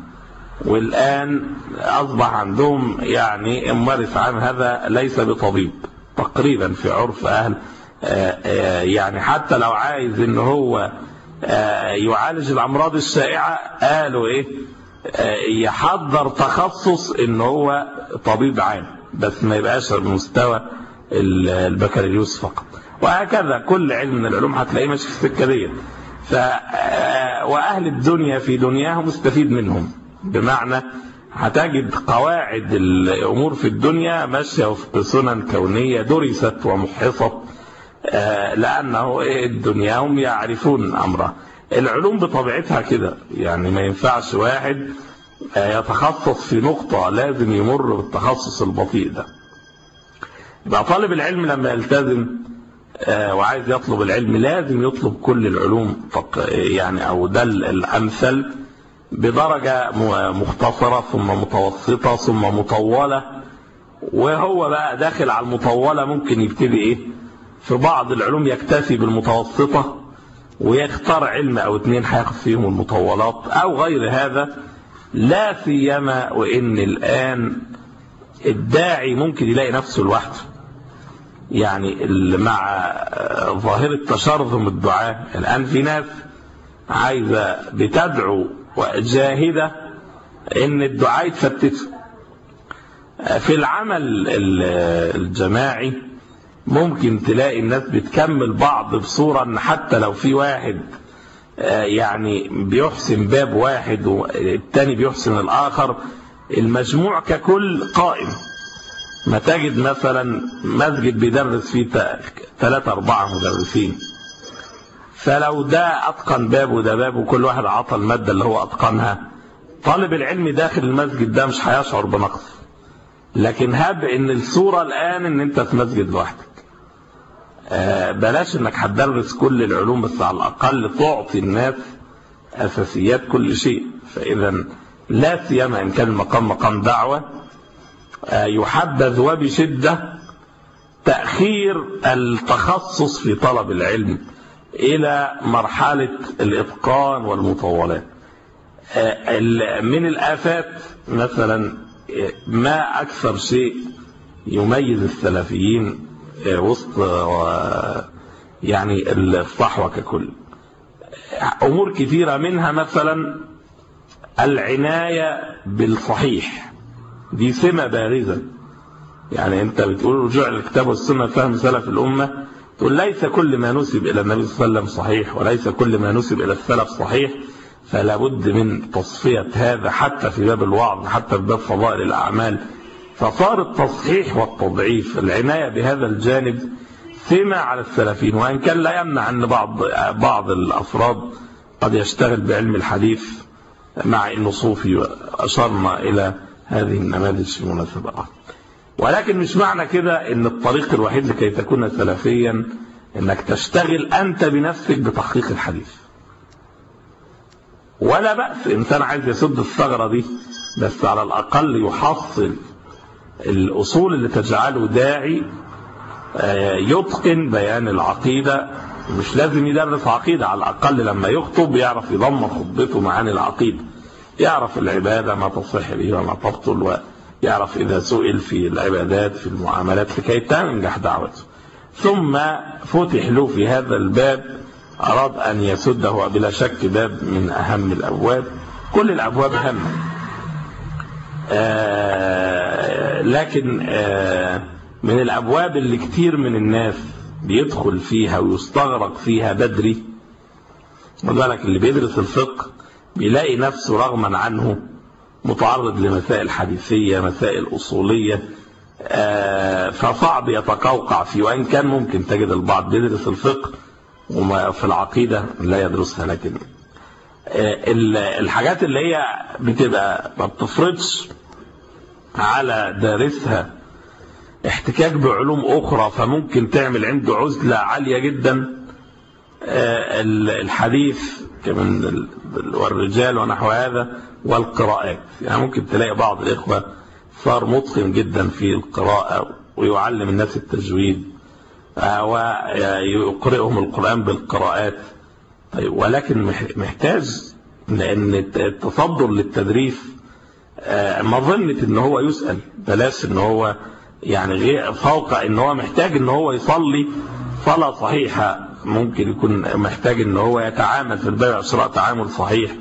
والآن أصبح عندهم يعني ممارس عام هذا ليس بطبيب تقريبا في عرف أهل يعني حتى لو عايز إن هو يعالج الأمراض الشائعة قالوا إيه؟ يحضر تخصص إن هو طبيب عام بس ما يبقاش بمستوى البكالوريوس فقط. وهكذا كل علم من العلوم هتلاقيه ماشي في السكة دي ف وأهل الدنيا في دنياهم مستفيد منهم. بمعنى هتجد قواعد الأمور في الدنيا ماشية وفق سنن كونية درست ومحصت لأنه دنياهم يعرفون امرها العلوم بطبيعتها كده. يعني ما ينفعش واحد يتخصص في نقطة لازم يمر بالتخصص البطيء ده. يبقى طالب العلم لما يلتزم وعايز يطلب العلم لازم يطلب كل العلوم يعني أو ده الأمثل بدرجة مختصرة ثم متوسطة ثم مطولة. وهو بقى داخل على المطولة ممكن يبتدي إيه؟ في بعض العلوم يكتفي بالمتوسطة ويختار علم أو اتنين هياخد فيهم المطولات أو غير هذا. لا سيما وإن الآن الداعي ممكن يلاقي نفسه لوحده. يعني مع ظاهرة تشرذم الدعاء. الآن في ناس عايزة بتدعو جاهدة إن الدعاء يتفتتوا في العمل الجماعي ممكن تلاقي الناس بتكمل بعض بصورة إن حتى لو في واحد يعني بيحسن باب واحد والتاني بيحسن الآخر المجموع ككل قائم. ما تجد مثلا مسجد بيدرس فيه ثلاثة أربعة مدرسين. فلو ده أتقن باب وده باب وكل واحد عطى المادة اللي هو أتقنها. طالب العلم داخل المسجد ده مش هيشعر بنقص. لكن هب إن الصورة الآن إن أنت في مسجد لوحدك. آه بلاش إنك هتدرس كل العلوم بس على الأقل تعطي الناس أساسيات كل شيء. فإذا لا سيما إن كان المقام مقام دعوة يحبذ وبشدة تأخير التخصص في طلب العلم إلى مرحلة الإتقان والمطولات. من الآفات مثلا ما أكثر شيء يميز السلفيين وسط يعني الصحوة ككل. أمور كثيرة منها مثلا العناية بالصحيح. دي سمة بارزة يعني أنت بتقول رجوع للكتاب والسنة فهم سلف الأمة. تقول ليس كل ما نسب إلى النبي صلى الله عليه وسلم صحيح وليس كل ما نسب إلى السلف صحيح. فلا بد من تصفية هذا حتى في باب الوعظ حتى في باب فضائل الأعمال. فصار التصحيح والتضعيف العناية بهذا الجانب سمة على السلفين وإن كان لا يمنع أن بعض بعض الأفراد قد يشتغل بعلم الحديث مع انه صوفي أشرنا إلى هذه النماذج في مناسبة أخرى ولكن مش معنى كده إن الطريق الوحيد لكي تكون سلفيا إنك تشتغل أنت بنفسك بتحقيق الحديث. ولا بأس إنسان عايز يسد الثغرة دي بس على الأقل يحصل الأصول اللي تجعله داعي يتقن بيان العقيدة. مش لازم يدرس عقيدة على الأقل لما يخطب يعرف يضمن خطبته معاني العقيدة. يعرف العبادة ما تصح به وما تبطل ويعرف إذا سئل في العبادات في المعاملات لكي تنجح دعوته. ثم فتح له في هذا الباب أراد أن يسده بلا شك باب من أهم الأبواب. كل الأبواب هامة. آه لكن آه من الأبواب اللي كتير من الناس بيدخل فيها ويستغرق فيها بدري وذلك اللي بيدرس الفقه بيلاقي نفسه رغما عنه متعرض لمسائل حديثية مسائل أصولية فصعب يتقوقع فيه وإن كان ممكن تجد البعض بيدرس الفقه وما في العقيدة لا يدرسها لكن الحاجات اللي هي بتبقى ما بتفرضش على دارسها. احتكاك بعلوم أخرى فممكن تعمل عنده عزلة عالية جدا. الحديث كمن والرجال ونحو هذا والقراءات. يعني ممكن تلاقي بعض الإخوة صار متقن جدا في القراءة ويعلم الناس التجويد ويقرئهم القرآن بالقراءات. طيب ولكن محتاج لأن التصدر للتدريس مظنة إن هو يسأل بلاش إن هو يعني غير فوق إن هو محتاج إن هو يصلي صلاة صحيحة. ممكن يكون محتاج إن هو يتعامل في البيع والشراء تعامل صحيح.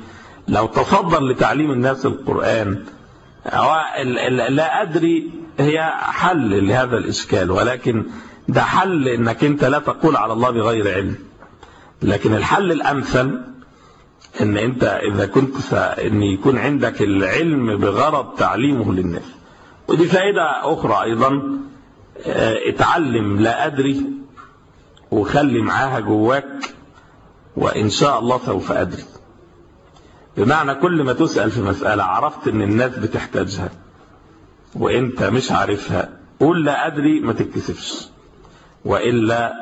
لو تصدر لتعليم الناس القرآن لا أدري هي حل لهذا الإشكال ولكن ده حل إنك أنت لا تقول على الله بغير علم. لكن الحل الأمثل إن أنت إذا كنت. إن يكون عندك العلم بغرض تعليمه للناس. ودي فائدة أخرى أيضا اتعلم لا أدري وخلي معاها جواك وإن شاء الله سوف أدري. بمعنى كل ما تسأل في مسألة عرفت إن الناس بتحتاجها وإنت مش عارفها قول لا أدري ما تتكسفش. وإلا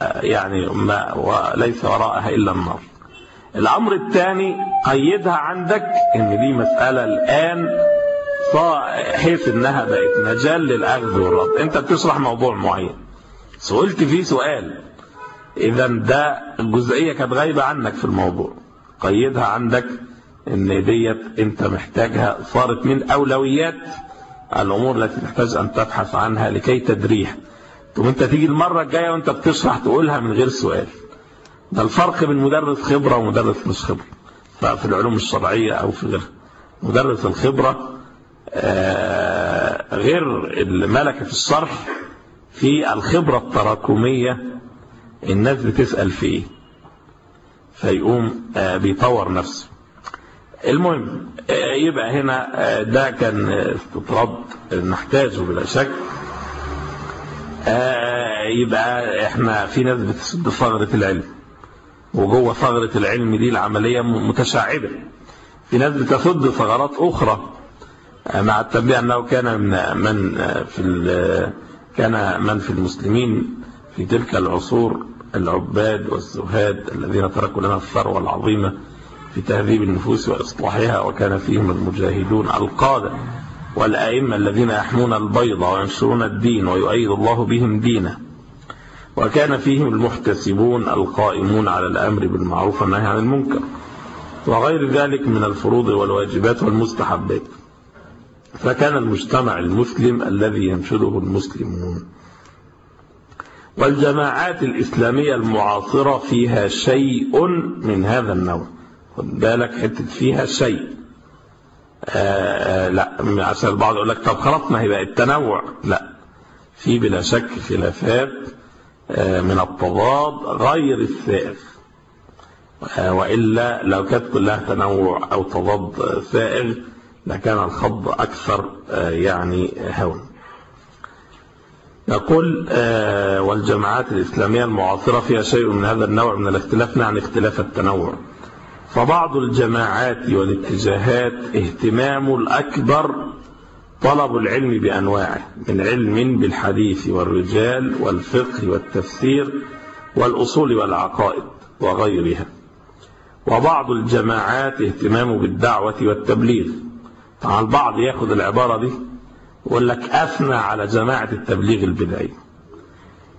يعني ما وليس وراءها إلا النار. الأمر الثاني قيدها عندك إن دي مسألة الآن حيث إنها بقت مجال للأخذ والرد. أنت بتشرح موضوع معين. سئلت فيه سؤال. اذا ده الجزئية كانت غايبة عنك في الموضوع. قيدها عندك إن ديت أنت محتاجها صارت من أولويات الأمور التي تحتاج أن تبحث عنها لكي تدريها ثم أنت تيجي المرة الجاية وأنت بتشرح تقولها من غير سؤال. ده الفرق بين مدرس خبرة ومدرس مش خبرة. في العلوم الشرعية أو في غيرها. مدرس الخبرة غير الملكة في الشرح في الخبرة التراكمية الناس بتسأل في إيه فيقوم بيطور نفسه. المهم يبقى هنا ده كان استطراد نحتاجه بلا شك. يبقى إحنا في ناس بتسد ثغرة العلم. وجوه ثغرة العلم دي العملية متشعبة. في ناس بتسد ثغرات أخرى. مع التنبيه أنه كان من من في كان من في المسلمين في تلك العصور العباد والزهاد الذين تركوا لنا الثروة العظيمة في تهذيب النفوس وإصلاحها وكان فيهم المجاهدون القادة والأئمة الذين يحمون البيض وينشرون الدين ويؤيد الله بهم دينه. وكان فيهم المحتسبون القائمون على الأمر بالمعروف والنهي عن المنكر وغير ذلك من الفروض والواجبات والمستحبات. فكان المجتمع المسلم الذي ينشده المسلمون. والجماعات الإسلامية المعاصرة فيها شيء من هذا النوع. خد بالك حتة فيها شيء. آآ آآ لا عشان البعض يقول لك طب خلاص ما هي بقى التنوع لا في بلا شك خلافات من التضاد غير السائغ. وإلا لو كانت كلها تنوع أو تضاد سائغ لكان الخض أكثر يعني هون. يقول والجماعات الإسلامية المعاصرة فيها شيء من هذا النوع من الاختلاف نعني اختلاف التنوع. فبعض الجماعات والاتجاهات اهتمام الأكبر طلب العلم بأنواعه من علم بالحديث والرجال والفقه والتفسير والأصول والعقائد وغيرها. وبعض الجماعات اهتمام بالدعوة والتبليغ. طبعا البعض يأخذ العبارة دي يقول لك أثنى على جماعة التبليغ البدعي.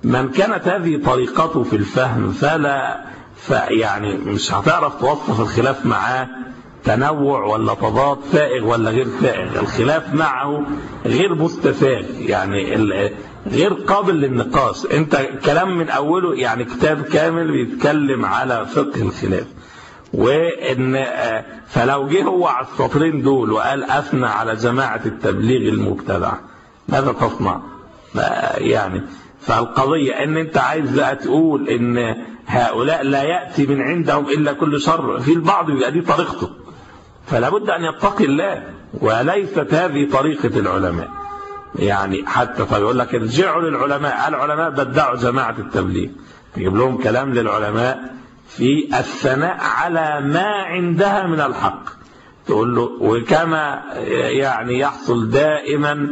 من كانت هذه طريقته في الفهم فلا فيعني مش هتعرف توصف الخلاف معاه تنوع ولا تضاد فائغ ولا غير فائغ. الخلاف معه غير مستفاغ يعني غير قابل للنقاش. انت كلام من أوله يعني كتاب كامل بيتكلم على فقه الخلاف. وإن فلو جه هو على السطرين دول وقال أثنى على جماعة التبليغ المبتدع ماذا تصنع؟ يعني فالقضية إن أنت عايز بقى تقول إن هؤلاء لا يأتي من عندهم إلا كل شر في البعض يبقى دي طريقته. فلا بد أن يتقي الله وليست هذه طريقة العلماء. يعني حتى طيب يقول لك ارجعوا للعلماء العلماء بدعوا جماعة التبليغ. تجيب لهم كلام للعلماء في الثناء على ما عندها من الحق. تقول له وكما يعني يحصل دائما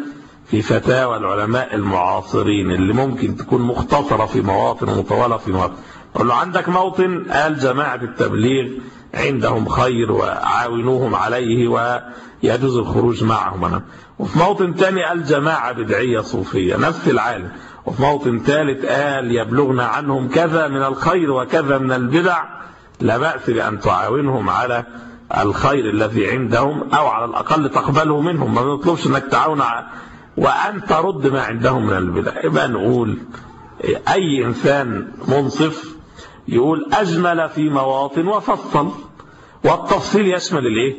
في فتاوى العلماء المعاصرين اللي ممكن تكون مختصرة في مواطن ومطولة في مواطن. قول له عندك موطن قال جماعة التبليغ عندهم خير وعاونوهم عليه ويجوز الخروج معهم. وفي موطن تاني قال جماعة بدعية صوفية نفس العالم. وفي موطن ثالث قال يبلغنا عنهم كذا من الخير وكذا من البدع لا بأس بأن تعاونهم على الخير الذي عندهم أو على الأقل تقبله منهم. ما نطلبش أنك تعاون وأن ترد ما عندهم من البدع. يبقى نقول أي إنسان منصف يقول أجمل في مواطن وفصل. والتفصيل يشمل الإيه؟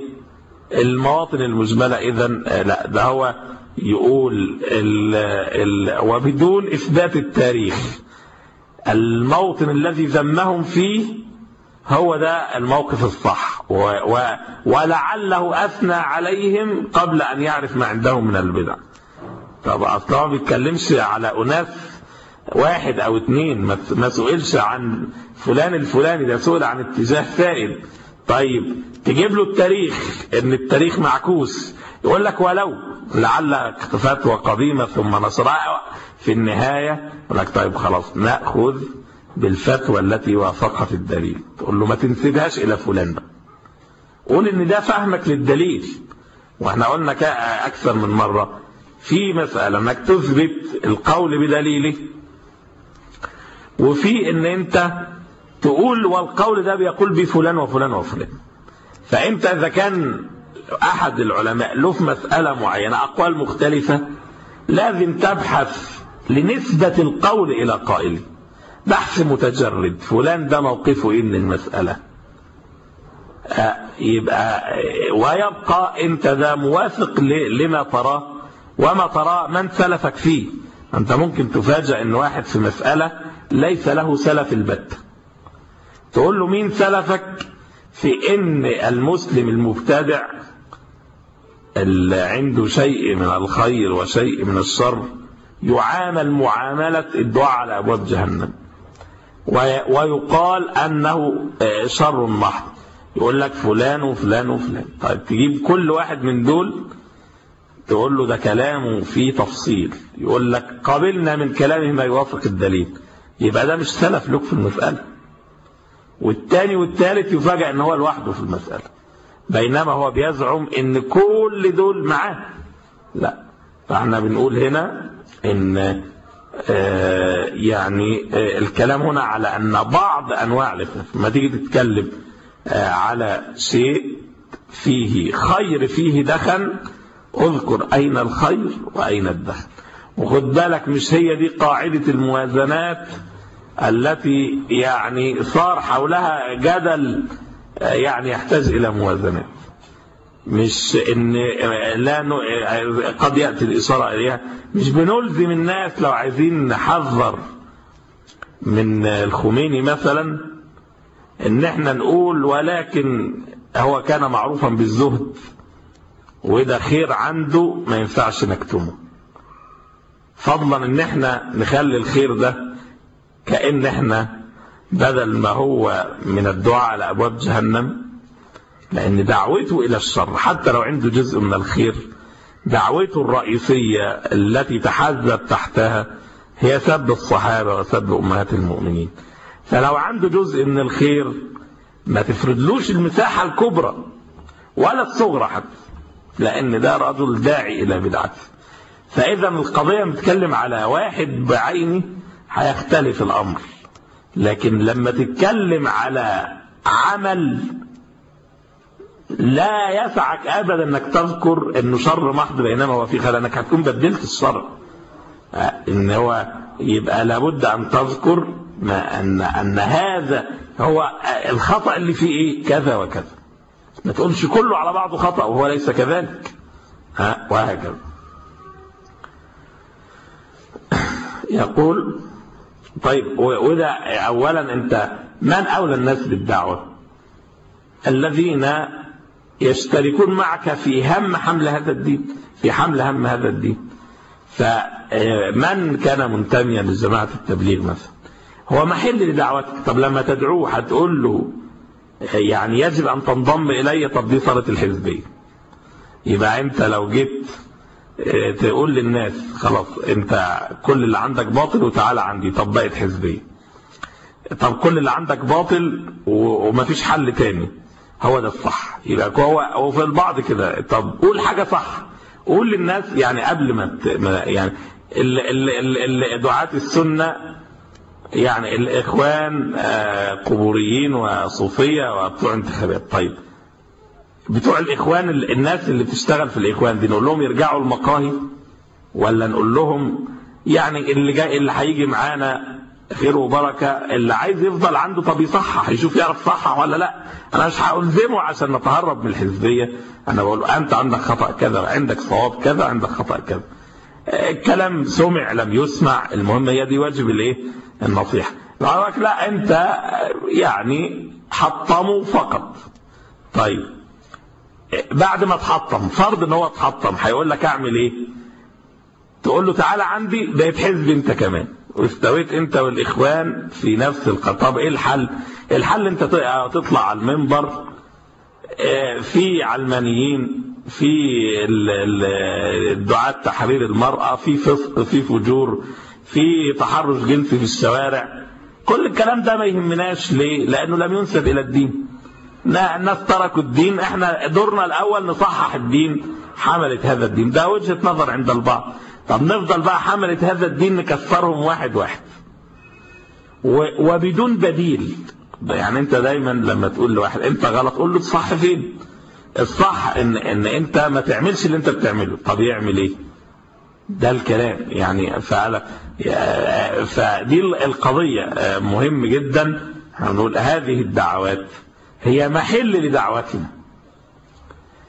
المواطن المجملة. إذا لا ده هو يقول ال ال وبدون إثبات التاريخ. الموطن الذي ذمهم فيه هو ده الموقف الصح. و و ولعله أثنى عليهم قبل أن يعرف ما عندهم من البدع. طب أصلا ما بيتكلمش على أناس واحد أو اتنين ما سئلش عن فلان الفلاني ده سئل عن اتجاه سائل طيب تجيب له التاريخ إن التاريخ معكوس. يقول لك ولو. لعل فتوى قديمة ثم نصرها في النهاية. يقول لك طيب خلاص نأخذ بالفتوى التي وافقت الدليل. تقول له ما تنسبهاش إلى فلان بقى قول إن ده فهمك للدليل. وإحنا قلنا أكثر من مرة في مسألة إنك تثبت القول بدليله. وفي إن أنت تقول والقول ده بيقول بفلان وفلان وفلان. فانت إذا كان أحد العلماء له في مسألة معينة أقوال مختلفة لازم تبحث لنسبة القول إلى قائله بحث متجرد فلان ده موقفه إيه من المسألة؟ يبقى ويبقى أنت ده موافق لما تراه. وما تراه من سلفك فيه؟ أنت ممكن تفاجأ إن واحد في مسألة ليس له سلف البتة تقول له مين سلفك؟ في إن المسلم المبتدع اللي عنده شيء من الخير وشيء من الشر يعامل معاملة الدعاء على أبواب جهنم. ويقال أنه شر محض. يقول لك فلان وفلان وفلان. طيب تجيب كل واحد من دول تقول له ده كلامه فيه تفصيل. يقول لك قابلنا من كلامه ما يوافق الدليل. يبقى ده مش سلف لك في المسألة. والتاني والتالت يفاجأ إن هو لوحده في المسألة. بينما هو بيزعم إن كل دول معاه. لا فإحنا بنقول هنا إن آه يعني آه الكلام هنا على أن بعض أنواع الخلاف ما تيجي تتكلم آه على شيء فيه خير فيه دخن اذكر أين الخير وأين الدخل وخد بالك مش هي دي قاعدة الموازنات التي يعني صار حولها جدل يعني يحتاج إلى موازنات مش إن لا ن... قد يأتي الاشاره إليها. مش بنلزم الناس لو عايزين نحذر من الخميني مثلا إن إحنا نقول ولكن هو كان معروفا بالزهد وده خير عنده ما ينفعش نكتمه. فضلا إن إحنا نخلي الخير ده كأن إحنا بدل ما هو من الدعاء على أبواب جهنم لأن دعوته إلى الشر حتى لو عنده جزء من الخير دعوته الرئيسية التي تحزب تحتها هي سب الصحابة وسب أمهات المؤمنين. فلو عنده جزء من الخير ما تفردلوش المساحة الكبرى ولا الصغرى حتى لأن ده رجل داعي إلى بدعته. فإذا القضية بتتكلم على واحد بعينه هيختلف الأمر. لكن لما تتكلم على عمل لا يسعك ابدا إنك تذكر إنه شر محض بينما هو في خير إنك هتكون بدلت الشر. إن هو يبقى لابد أن تذكر ما ان أن هذا هو الخطأ اللي فيه إيه؟ كذا وكذا. ما تقولش كله على بعضه خطأ وهو ليس كذلك. ها؟ وهكذا. يقول طيب وده اولا أنت من أولى الناس بالدعوة؟ الذين يشتركون معك في هم حمل هذا الدين في حمل هم هذا الدين. فمن كان منتميا لجماعة التبليغ مثلا؟ هو محل لدعوتك. طب لما تدعوه هتقول له يعني يجب أن تنضم إلي طب دي صارت الحزبية. يبقى أنت لو جيت تقول للناس خلاص أنت كل اللي عندك باطل وتعالى عندي. طب بقت حزبية. طب كل اللي عندك باطل ومفيش حل تاني. هو ده الصح. يبقى هو هو في البعض كده. طب قول حاجة صح. قول للناس يعني قبل ما يعني دعاة السنة يعني الإخوان قبوريين وصوفية وبتوع انتخابات. طيب بتوع الإخوان الناس اللي بتشتغل في الإخوان دي نقول لهم يرجعوا المقاهي ولا نقول لهم يعني اللي جاي اللي هيجي معانا خير وبركة اللي عايز يفضل عنده طب يصحح يشوف يعرف صحح ولا لأ. أنا مش هألزمه عشان نتهرب من الحزبية. أنا بقول له أنت عندك خطأ كذا عندك صواب كذا عندك خطأ كذا. الكلام سمع لم يسمع. المهم هي دي واجب الإيه؟ النصيحة. لأ أنت يعني حطمه فقط. طيب. بعد ما تحطم فرض ان هو اتحطم هيقول لك اعمل إيه؟ تقول له تعالى عندي بقيت حزب انت كمان. واستويت انت والاخوان في نفس الخطاب إيه الحل؟ الحل انت تطلع على المنبر في علمانيين في الدعاة تحرير المرأة في فسق في فجور في تحرش جنسي في الشوارع. كل الكلام ده ما يهمناش ليه؟ لأنه لم ينسب إلى الدين. الناس تركوا الدين. إحنا دورنا الأول نصحح الدين حملت هذا الدين. ده وجهة نظر عند البعض. طب نفضل بقى حملة هذا الدين نكسرهم واحد واحد. وبدون بديل. يعني أنت دايما لما تقول لواحد أنت غلط قول له الصح فين؟ الصح ان إن أنت ما تعملش اللي أنت بتعمله. طب يعمل إيه؟ ده الكلام. يعني فعلا فدي القضية مهم جدا. هنقول هذه الدعوات. هي محل لدعوتنا.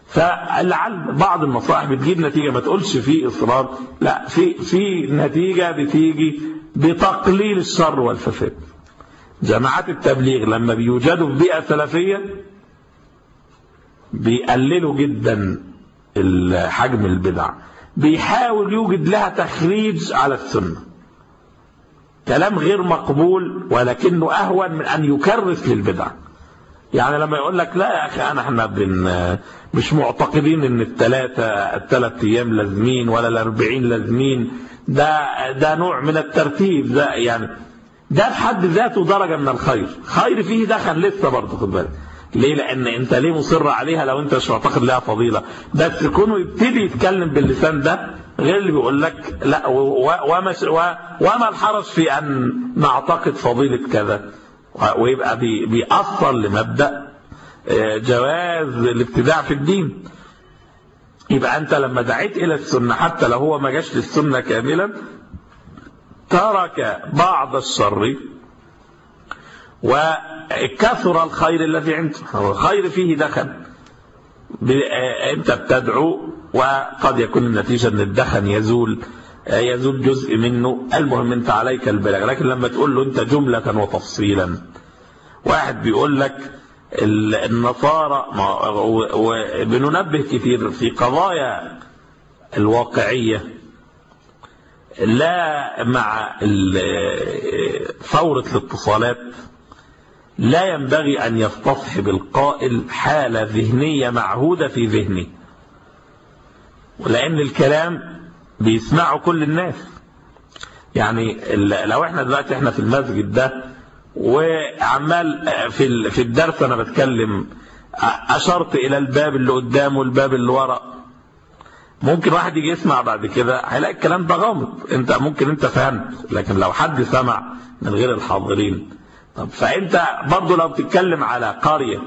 فلعل بعض النصائح بتجيب نتيجة ما تقولش في إصرار لا في في نتيجة بتيجي بتقليل الشر والفساد. جماعات التبليغ لما بيوجدوا في بيئة سلفية بيقللوا جدا حجم البدع. بيحاول يوجد لها تخريج على السنة. كلام غير مقبول ولكنه أهون من أن يكرس للبدع. يعني لما يقول لك لا يا أخي أنا إحنا بن مش معتقدين إن الثلاثه الثلاث أيام لازمين ولا الأربعين لازمين. ده ده نوع من الترتيب ده يعني ده في حد ذاته درجة من الخير. خير فيه دخل لسه برضه خد بالك. ليه؟ لأن أنت ليه مصر عليها لو أنت مش معتقد لها فضيلة. بس كونه يبتدي يتكلم باللسان ده غير اللي بيقول لك لا وما وما الحرج في أن نعتقد فضيلة كذا. ويبقى بيأثر لمبدأ جواز الابتداع في الدين. يبقى أنت لما دعيت إلى السنة حتى لو هو ما جاش للسنة كاملا ترك بعض الشر وكثر الخير الذي عنده الخير فيه دخن. أنت بتدعو وقد يكون النتيجة أن الدخن يزول. يزول جزء منه. المهم انت عليك البلاغ. لكن لما تقول له انت جملة وتفصيلا. واحد بيقول لك النصارى وبننبه كثير في قضايا الواقعية. لا مع ثورة الاتصالات. لا ينبغي أن يستصحب القائل حالة ذهنية معهودة في ذهنه. ولأن الكلام بيسمعه كل الناس. يعني لو إحنا دلوقتي إحنا في المسجد ده وعمال في في الدرس أنا بتكلم أشرت إلى الباب اللي قدامه والباب اللي ورا. ممكن واحد يجي يسمع بعد كده هيلاقي الكلام ده غامض. انت ممكن انت فهمت لكن لو حد سمع من غير الحاضرين. طب فانت برضه لو بتتكلم على قرية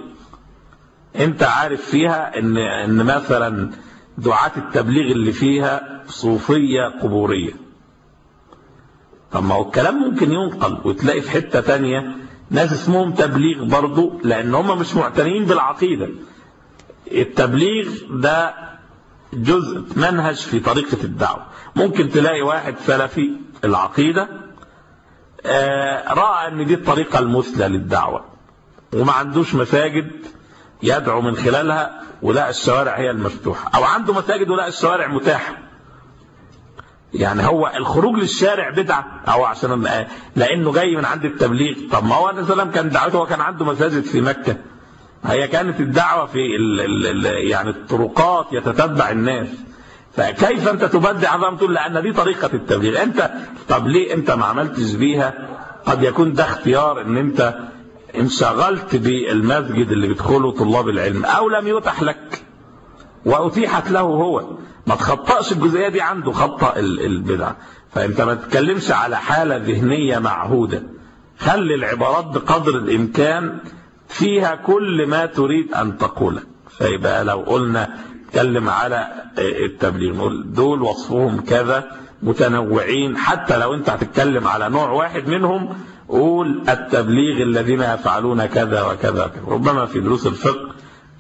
انت عارف فيها ان ان مثلا دعاة التبليغ اللي فيها صوفية قبورية. طب ما هو الكلام ممكن ينقل وتلاقي في حتة تانية ناس اسمهم تبليغ برضو لأن هم مش معتنين بالعقيدة. التبليغ ده جزء منهج في طريقة الدعوة. ممكن تلاقي واحد سلفي العقيدة آه، رأى أن دي الطريقة المثلى للدعوة وما عندوش مساجد يدعو من خلالها ولقى الشوارع هي المفتوحة. أو عنده مساجد ولقى الشوارع متاحة. يعني هو الخروج للشارع بدعة. أو عشان لأنه جاي من عند التبليغ. طب ما هو النبي صلى كان دعوته وكان عنده مساجد في مكة. هي كانت الدعوة في ال ال ال يعني الطرقات يتتبع الناس. فكيف أنت تبدع عظام؟ تقول لأن دي طريقة التبليغ. أنت طب ليه أنت ما عملتش بيها؟ قد يكون ده اختيار أن أنت انشغلت بالمسجد اللي بيدخله طلاب العلم. أو لم يتح لك. وأتيحت له هو. ما تخطأش الجزئية دي عنده خطأ ال- البدعة فأنت ما تتكلمش على حالة ذهنية معهودة. خلي العبارات بقدر الإمكان فيها كل ما تريد أن تقوله. فيبقى لو قلنا نتكلم على التبليغ. نقول دول وصفهم كذا متنوعين. حتى لو أنت هتتكلم على نوع واحد منهم قول التبليغ الذين يفعلون كذا وكذا وكذا. ربما في دروس الفقه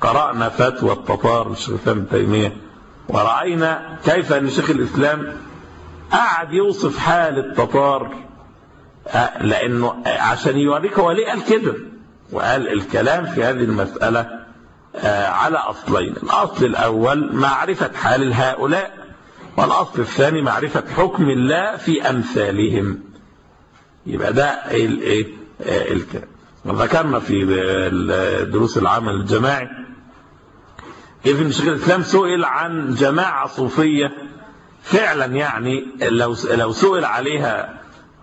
قرأنا فتوى التتار للشيخ الإسلام ابن تيمية ورأينا كيف أن شيخ الإسلام قعد يوصف حال التتار آه، لأنه عشان يوريك هو ليه قال كده وقال الكلام في هذه المسألة آه، على أصلين الأصل الأول معرفة حال هؤلاء والأصل الثاني معرفة حكم الله في أمثالهم يبقى ده ال- إيه؟ آه، الكلام وذكرنا في دروس العمل الجماعي. كيف ان شيخ الإسلام؟ سئل عن جماعة صوفية. فعلا يعني لو لو سئل عليها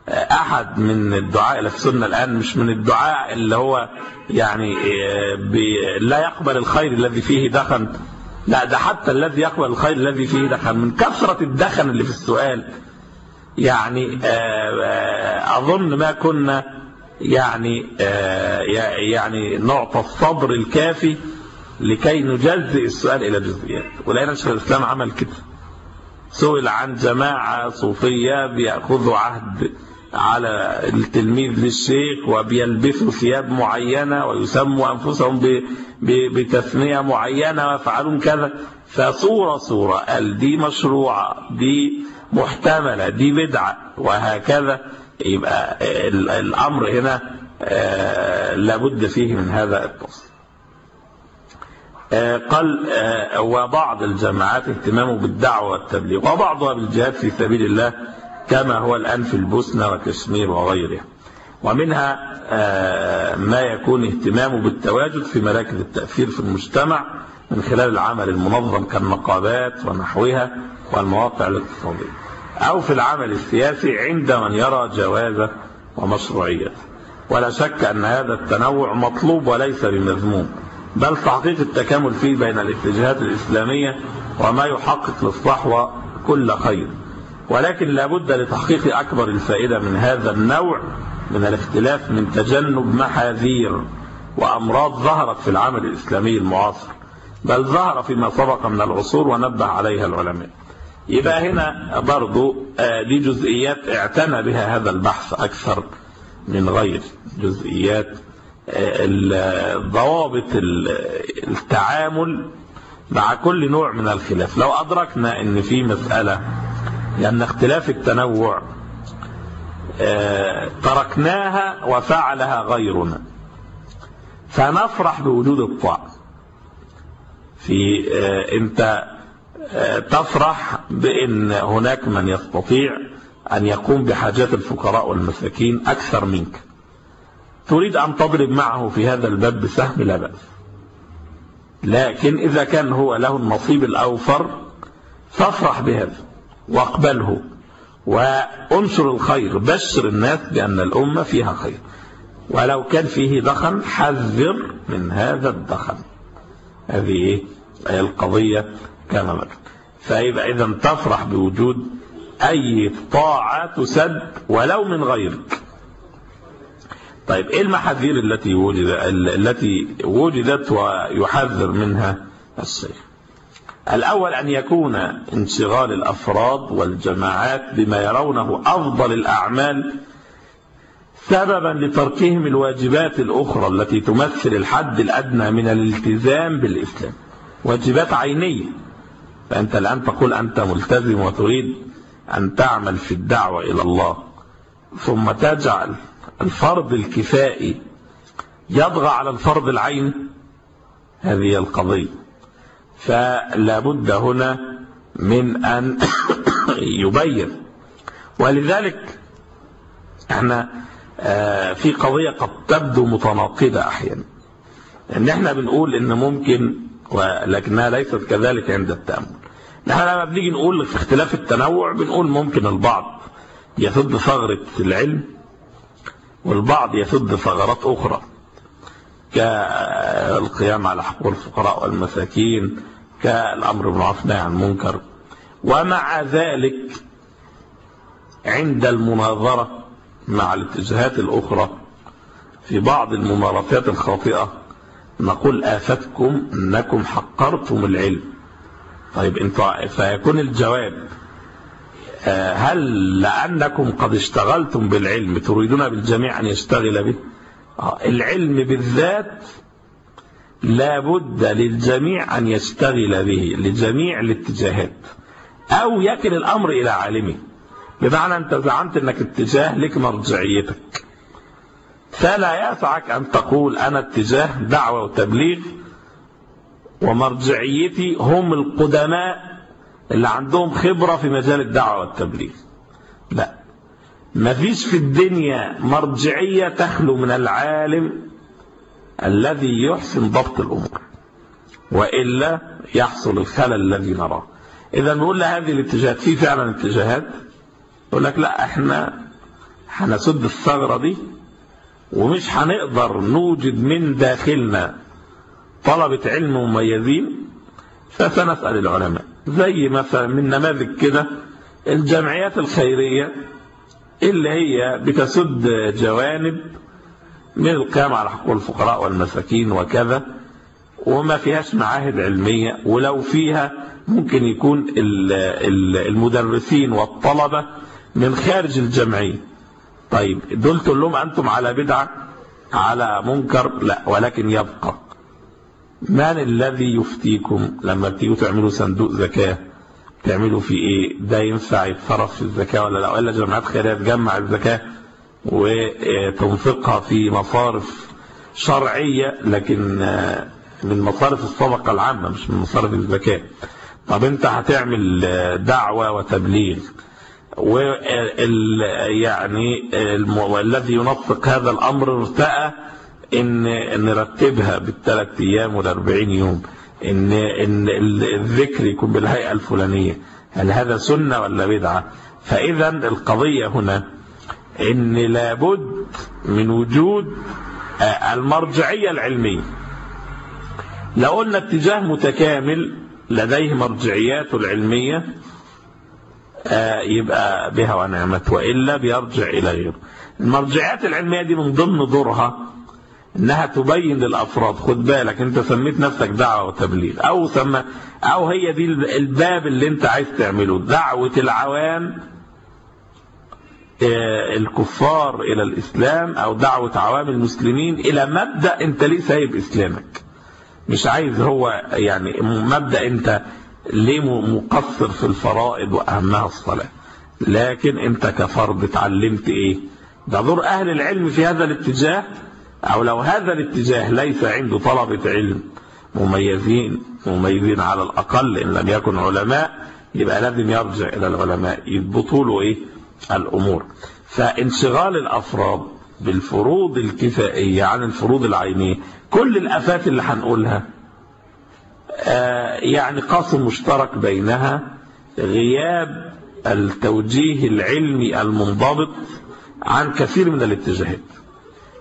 أحد من الدعاء اللي في السنة الآن مش من الدعاء اللي هو يعني بي- لا يقبل الخير الذي فيه دخن. لا ده حتى الذي يقبل الخير الذي فيه دخن. من كثرة الدخن اللي في السؤال يعني آه، آه، أظن ما كنا يعني آه، يعني نعطى الصبر الكافي لكي نجزئ السؤال إلى جزئيات. ولقينا شيخ الإسلام عمل كده. سئل عن جماعة صوفية بيأخذوا عهد على التلميذ للشيخ وبيلبسوا ثياب معينة ويسموا أنفسهم ب- ب- بتسميه معينة ويفعلون كذا. فصورة صورة. قال دي مشروعة. دي محتملة دي بدعة. وهكذا يبقى ال- الأمر هنا آه، لابد فيه من هذا التصل آه، قال آه، وبعض الجماعات اهتمامه بالدعوة والتبليغ. وبعضها بالجهاد في سبيل الله كما هو الآن في البوسنة وكشمير وغيرها. ومنها ما يكون اهتمامه بالتواجد في مراكز التأثير في المجتمع من خلال العمل المنظم كالنقابات ونحوها والمواقع الاقتصادية. أو في العمل السياسي عند من يرى جوازه ومشروعيته ولا شك أن هذا التنوع مطلوب وليس بمذموم. بل تحقيق التكامل فيه بين الاتجاهات الإسلامية وما يحقق للصحوة كل خير. ولكن لابد لتحقيق أكبر الفائدة من هذا النوع من الاختلاف من تجنب محاذير وأمراض ظهرت في العمل الإسلامي المعاصر. بل ظهر فيما سبق من العصور ونبه عليها العلماء. يبقى هنا برضو آه، دي جزئيات اعتنى بها هذا البحث أكثر من غير جزئيات آه، ضوابط ال- التعامل مع كل نوع من الخلاف. لو أدركنا أن في مسألة لأن اختلاف التنوع آه، تركناها وفعلها غيرنا فنفرح بوجود الطاعة. في آه، انت آه، تفرح بإن هناك من يستطيع أن يقوم بحاجات الفقراء والمساكين أكثر منك. تريد أن تضرب معه في هذا الباب بسهم لا بأس. لكن إذا كان هو له النصيب الأوفر فافرح بهذا واقبله وانشر الخير بشر الناس بأن الأمة فيها خير. ولو كان فيه دخن حذر من هذا الدخن. هذه إيه؟ القضية ذكر فيبقى إذا تفرح بوجود أي طاعة تسد ولو من غيرك طيب إيه المحاذير التي وجد التي وجدت ويحذر منها الشيخ؟ الأول أن يكون انشغال الأفراد والجماعات بما يرونه أفضل الأعمال سببا لتركهم الواجبات الأخرى التي تمثل الحد الأدنى من الالتزام بالإسلام. واجبات عينية. فأنت الآن تقول أنت ملتزم وتريد أن تعمل في الدعوة إلى الله. ثم تجعل الفرض الكفائي يضغى على الفرض العيني هذه القضية. فلا بد هنا من أن يبين. ولذلك إحنا في قضية قد تبدو متناقضة أحيانا. ان إحنا بنقول إن ممكن ولكنها ليست كذلك عند التأمل. نحن لما بنيجي نقول في اختلاف التنوع بنقول ممكن البعض يسد ثغرة العلم والبعض يسد ثغرات أخرى كالقيام على حقوق الفقراء والمساكين كالأمر بالمعروف عن المنكر. ومع ذلك عند المناظرة مع الاتجاهات الأخرى في بعض الممارسات الخاطئة نقول آفتكم أنكم حقرتم العلم. طيب انت فيكون الجواب هل لأنكم قد اشتغلتم بالعلم تريدون بالجميع أن يشتغل به؟ العلم بالذات لابد للجميع أن يشتغل به لجميع الاتجاهات أو يكل الأمر إلى عالمه. بمعنى أنت زعمت أنك اتجاه لك مرجعيتك. فلا يسعك أن تقول أنا اتجاه دعوة وتبليغ ومرجعيتي هم القدماء اللي عندهم خبرة في مجال الدعوة والتبليغ؟ لا. مفيش في الدنيا مرجعية تخلو من العالم الذي يحسن ضبط الأمور وإلا يحصل الخلل الذي نراه. إذا نقول هذه الاتجاهات في فعلا اتجاهات؟ يقول لك لا إحنا هنسد الثغرة دي ومش هنقدر نوجد من داخلنا طلبة علم مميزين فسنسأل العلماء. زي مثلا من نماذج كده الجمعيات الخيرية اللي هي بتسد جوانب من القيام على حقوق الفقراء والمساكين وكذا وما فيهاش معاهد علمية ولو فيها ممكن يكون المدرسين والطلبة من خارج الجمعية. طيب دول تقول لهم أنتم على بدعة على منكر؟ لا ولكن يبقى. من الذي يفتيكم لما بتيجوا تعملوا صندوق زكاة؟ تعملوا فيه إيه؟ ده ينفع يتصرف في الزكاة ولا لا؟ ولا جماعات خيرية تجمع الزكاة وتنفقها في مصارف شرعية لكن من مصارف الصدقة العامة مش من مصارف الزكاة. طب أنت هتعمل دعوة وتبليغ. وال يعني الذي ينطق هذا الأمر ارتأى إن نرتبها بالثلاث أيام والأربعين يوم. ان إن الذكر يكون بالهيئة الفلانية. هل هذا سنة ولا بدعة؟ فإذا القضية هنا إن لابد من وجود المرجعية العلمية. لو قلنا اتجاه متكامل لديه مرجعياته العلمية يبقى بها ونعمت والا بيرجع إلى غيره. المرجعيات العلمية دي من ضمن دورها إنها تبين للأفراد خد بالك أنت سميت نفسك دعوة وتبليغ أو سمى أو هي دي الباب اللي أنت عايز تعمله دعوة العوام الكفار إلى الإسلام أو دعوة عوام المسلمين إلى مبدأ أنت ليه سايب اسلامك مش عايز هو يعني مبدأ أنت ليه مقصر في الفرائض وأهمها الصلاة؟ لكن أنت كفرد اتعلمت إيه؟ ده دور أهل العلم في هذا الاتجاه؟ أو لو هذا الاتجاه ليس عنده طلبة علم مميزين مميزين على الأقل إن لم يكن علماء يبقى لازم يرجع إلى العلماء يضبطوا له إيه؟ الأمور. فانشغال الأفراد بالفروض الكفائية عن الفروض العينية كل الآفات اللي هنقولها يعني قاسم مشترك بينها غياب التوجيه العلمي المنضبط عن كثير من الاتجاهات.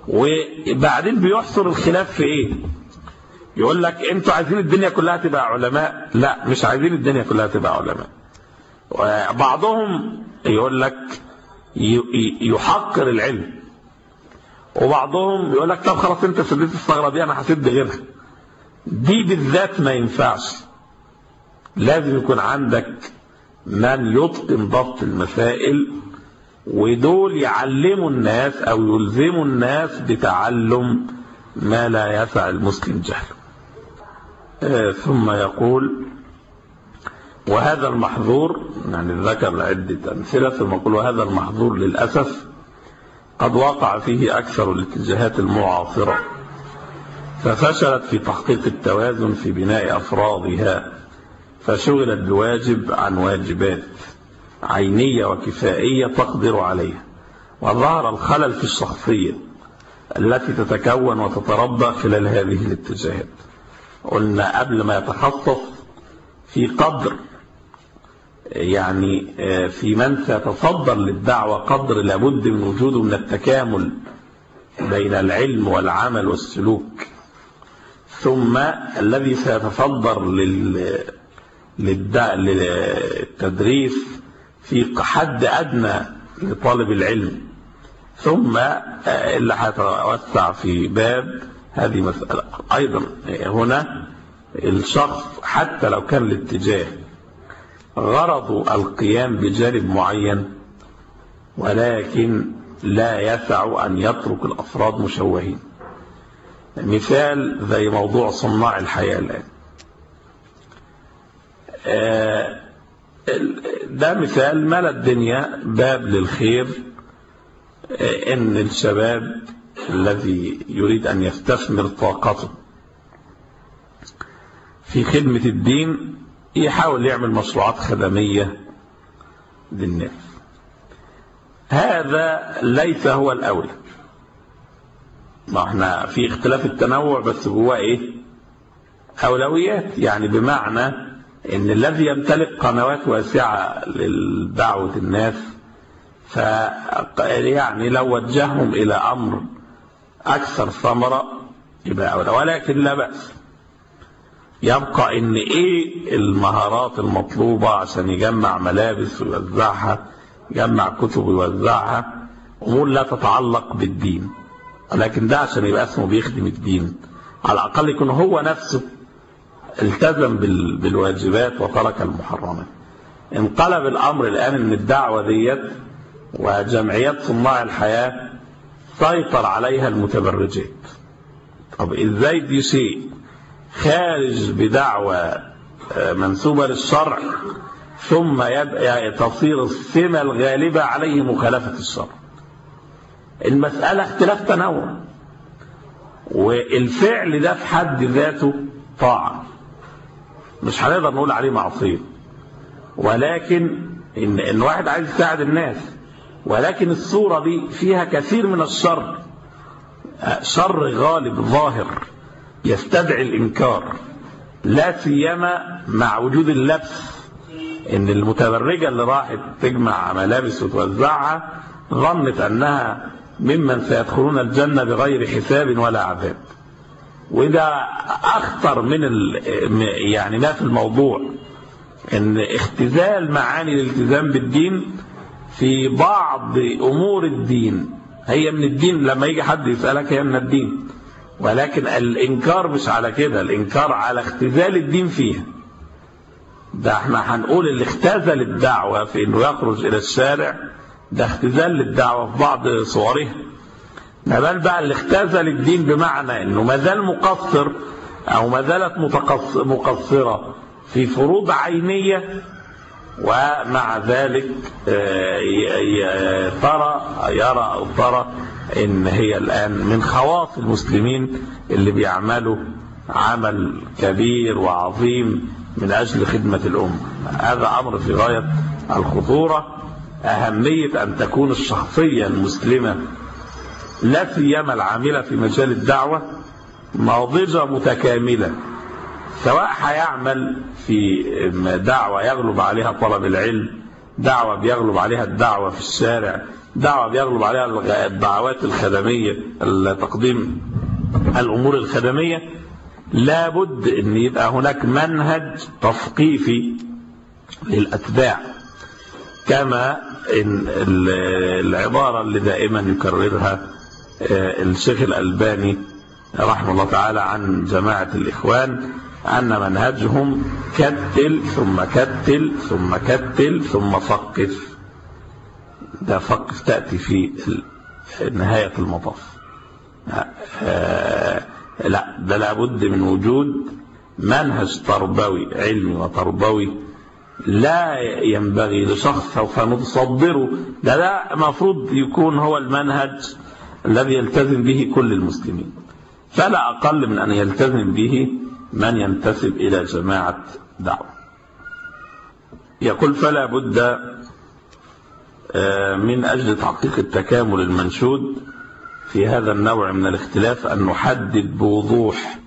وبعدين بيحصر الخلاف في إيه؟ يقول لك أنتوا عايزين الدنيا كلها تبقى علماء. لا مش عايزين الدنيا كلها تبقى علماء. بعضهم يقول لك يحقر العلم. وبعضهم يقول لك طب خلاص انت سديت الثغرة دي أنا هسد غيرها. دي بالذات ما ينفعش. لازم يكون عندك من يتقن ضبط المسائل ودول يعلموا الناس أو يلزموا الناس بتعلم ما لا يسع المسلم جهله. آه ثم يقول وهذا المحظور يعني ذكر عدة أمثلة ثم يقول وهذا المحظور للأسف قد وقع فيه أكثر الاتجاهات المعاصرة. ففشلت في تحقيق التوازن في بناء أفرادها فشغلت بواجب عن واجبات عينية وكفائية تقدر عليها وظهر الخلل في الشخصية التي تتكون وتتربى خلال هذه الاتجاهات. قلنا قبل ما يتخصص في قدر يعني في من سيتصدر للدعوة قدر لابد من وجوده من التكامل بين العلم والعمل والسلوك. ثم الذي سيتصدر لل للتدريس في حد أدنى لطالب العلم. ثم اللي هيتوسع في باب هذه مسألة. أيضا هنا الشخص حتى لو كان الاتجاه غرض القيام بجانب معين ولكن لا يسع أن يترك الأفراد مشوهين. مثال زي موضوع صناع الحياة الآن ده مثال ملأ الدنيا باب للخير إن الشباب الذي يريد أن يستثمر طاقته في خدمة الدين يحاول يعمل مشروعات خدمية للناس. هذا ليس هو الأولى. ما إحنا في اختلاف التنوع بس جواه إيه؟ أولويات. يعني بمعنى إن الذي يمتلك قنوات واسعة للدعوة الناس ف يعني لو وجههم إلى أمر أكثر ثمرة يبقى أولى. ولكن لا بأس. يبقى إن إيه المهارات المطلوبة عشان يجمع ملابس ويوزعها يجمع كتب ويوزعها أمور لا تتعلق بالدين. ولكن ده عشان يبقى اسمه بيخدم الدين. على الأقل يكون هو نفسه التزم بالواجبات وترك المحرمات. انقلب الأمر الآن إن الدعوة ديت وجمعيات صناع الحياة سيطر عليها المتبرجات. طب إزاي دي شيء خارج بدعوة منسوبة للشرع ثم تصير السمة الغالبة عليه مخالفة الشرع؟ المسألة اختلاف تنوع. والفعل ده في حد ذاته طاعة. مش هنقدر نقول عليه معصية. ولكن إن, إن واحد عايز يساعد الناس. ولكن الصورة دي فيها كثير من الشر. شر غالب ظاهر يستدعي الإنكار. لا سيما مع وجود اللبس. إن المتبرجة اللي راحت تجمع ملابس وتوزعها ظنت أنها ممن سيدخلون الجنة بغير حساب ولا عذاب. وده أخطر من يعني ما في الموضوع إن اختزال معاني الالتزام بالدين في بعض أمور الدين. هي من الدين لما يجي حد يسألك هي من الدين. ولكن الإنكار مش على كده الإنكار على اختزال الدين فيها. ده إحنا هنقول اللي اختزل الدعوة في إنه يخرج إلى الشارع ده اختزال للدعوة في بعض صورها ما بال بقى اللي اختزل الدين بمعنى إنه ما زال مقصر أو ما زالت مقصرة في فروض عينية ومع ذلك ترى يرى أو ترى إن هي الآن من خواص المسلمين اللي بيعملوا عمل كبير وعظيم من أجل خدمة الأمة. هذا أمر في غاية الخطورة. أهمية أن تكون الشخصية المسلمة لا سيما العاملة في مجال الدعوة ناضجة متكاملة سواء هيعمل في دعوة يغلب عليها طلب العلم دعوة بيغلب عليها الدعوة في الشارع دعوة بيغلب عليها الدعوات الخدمية تقديم الأمور الخدمية لابد أن يبقى هناك منهج تثقيفي للأتباع كما العبارة اللي دائما يكررها الشيخ الألباني رحمه الله تعالى عن جماعة الإخوان أن منهجهم كتل ثم كتل ثم كتل ثم ثقف ده ثقف تأتي في نهاية المطاف. لا ده لابد من وجود منهج تربوي علمي وتربوي لا ينبغي لشخص سوف نتصدره ده ده المفروض يكون هو المنهج الذي يلتزم به كل المسلمين. فلا أقل من أن يلتزم به من ينتسب إلى جماعة دعوة. يقول فلا بد من أجل تحقيق التكامل المنشود في هذا النوع من الاختلاف أن نحدد بوضوح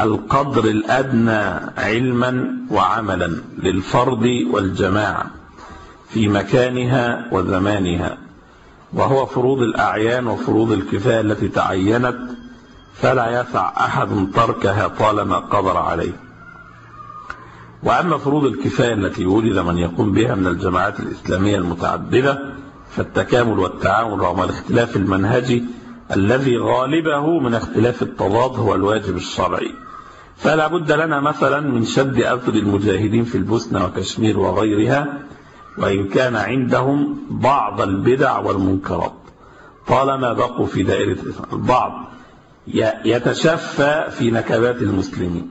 القدر الأدنى علما وعملا للفرد والجماعة في مكانها وزمانها وهو فروض الأعيان وفروض الكفاية التي تعينت فلا يسع أحد تركها طالما قدر عليه. وأما فروض الكفاية التي وجد من يقوم بها من الجماعات الإسلامية المتعددة فالتكامل والتعاون رغم الاختلاف المنهجي الذي غالبه من اختلاف التضاد هو الواجب الشرعي. فلا بد لنا مثلا من شد أثر المجاهدين في البوسنة وكشمير وغيرها وإن كان عندهم بعض البدع والمنكرات. طالما بقوا في دائرة الإسلام البعض يتشفى في نكبات المسلمين.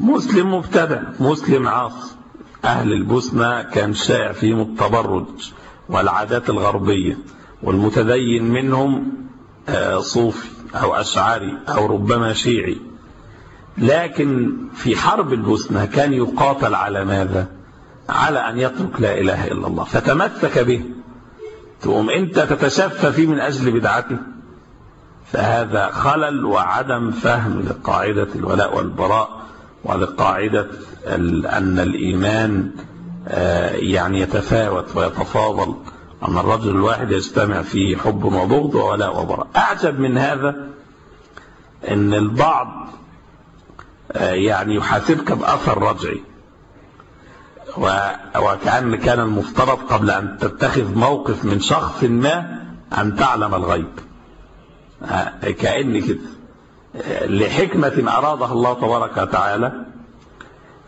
مسلم مبتدع مسلم عاص أهل البوسنة كان شائع فيهم التبرج والعادات الغربية. والمتدين منهم صوفي أو أشعري أو ربما شيعي. لكن في حرب البوسنة كان يقاتل على ماذا؟ على أن يترك لا إله إلا الله. فتمسك به. تقوم أنت تتشفى فيه من أجل بدعته. فهذا خلل وعدم فهم لقاعدة الولاء والبراء ولقاعدة أن الإيمان يعني يتفاوت ويتفاضل. أن الرجل الواحد يجتمع فيه حب وبغض وولاء وبراء. أعجب من هذا أن البعض يعني يحاسبك بأثر رجعي. وكأن كان المفترض قبل أن تتخذ موقف من شخص ما أن تعلم الغيب. كأن كده لحكمة أرادها الله تبارك وتعالى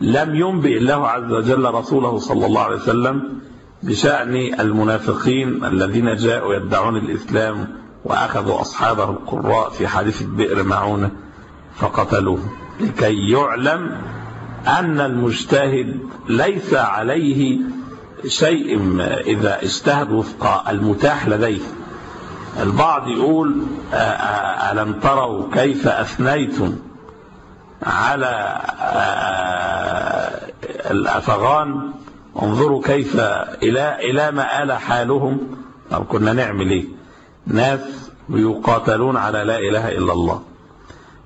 لم ينبئ الله عز وجل رسوله صلى الله عليه وسلم بشأن المنافقين الذين جاءوا يدعون الإسلام وأخذوا أصحابه القراء في حادثة بئر معونة فقتلوه. لكي يعلم أن المجتهد ليس عليه شيء إذا اجتهد وفق المتاح لديه. البعض يقول ألم تروا كيف أثنيتم على الأفغان انظروا كيف إلى إلى ما آل حالهم. طب كنا نعمل إيه؟ ناس بيقاتلون على لا إله إلا الله.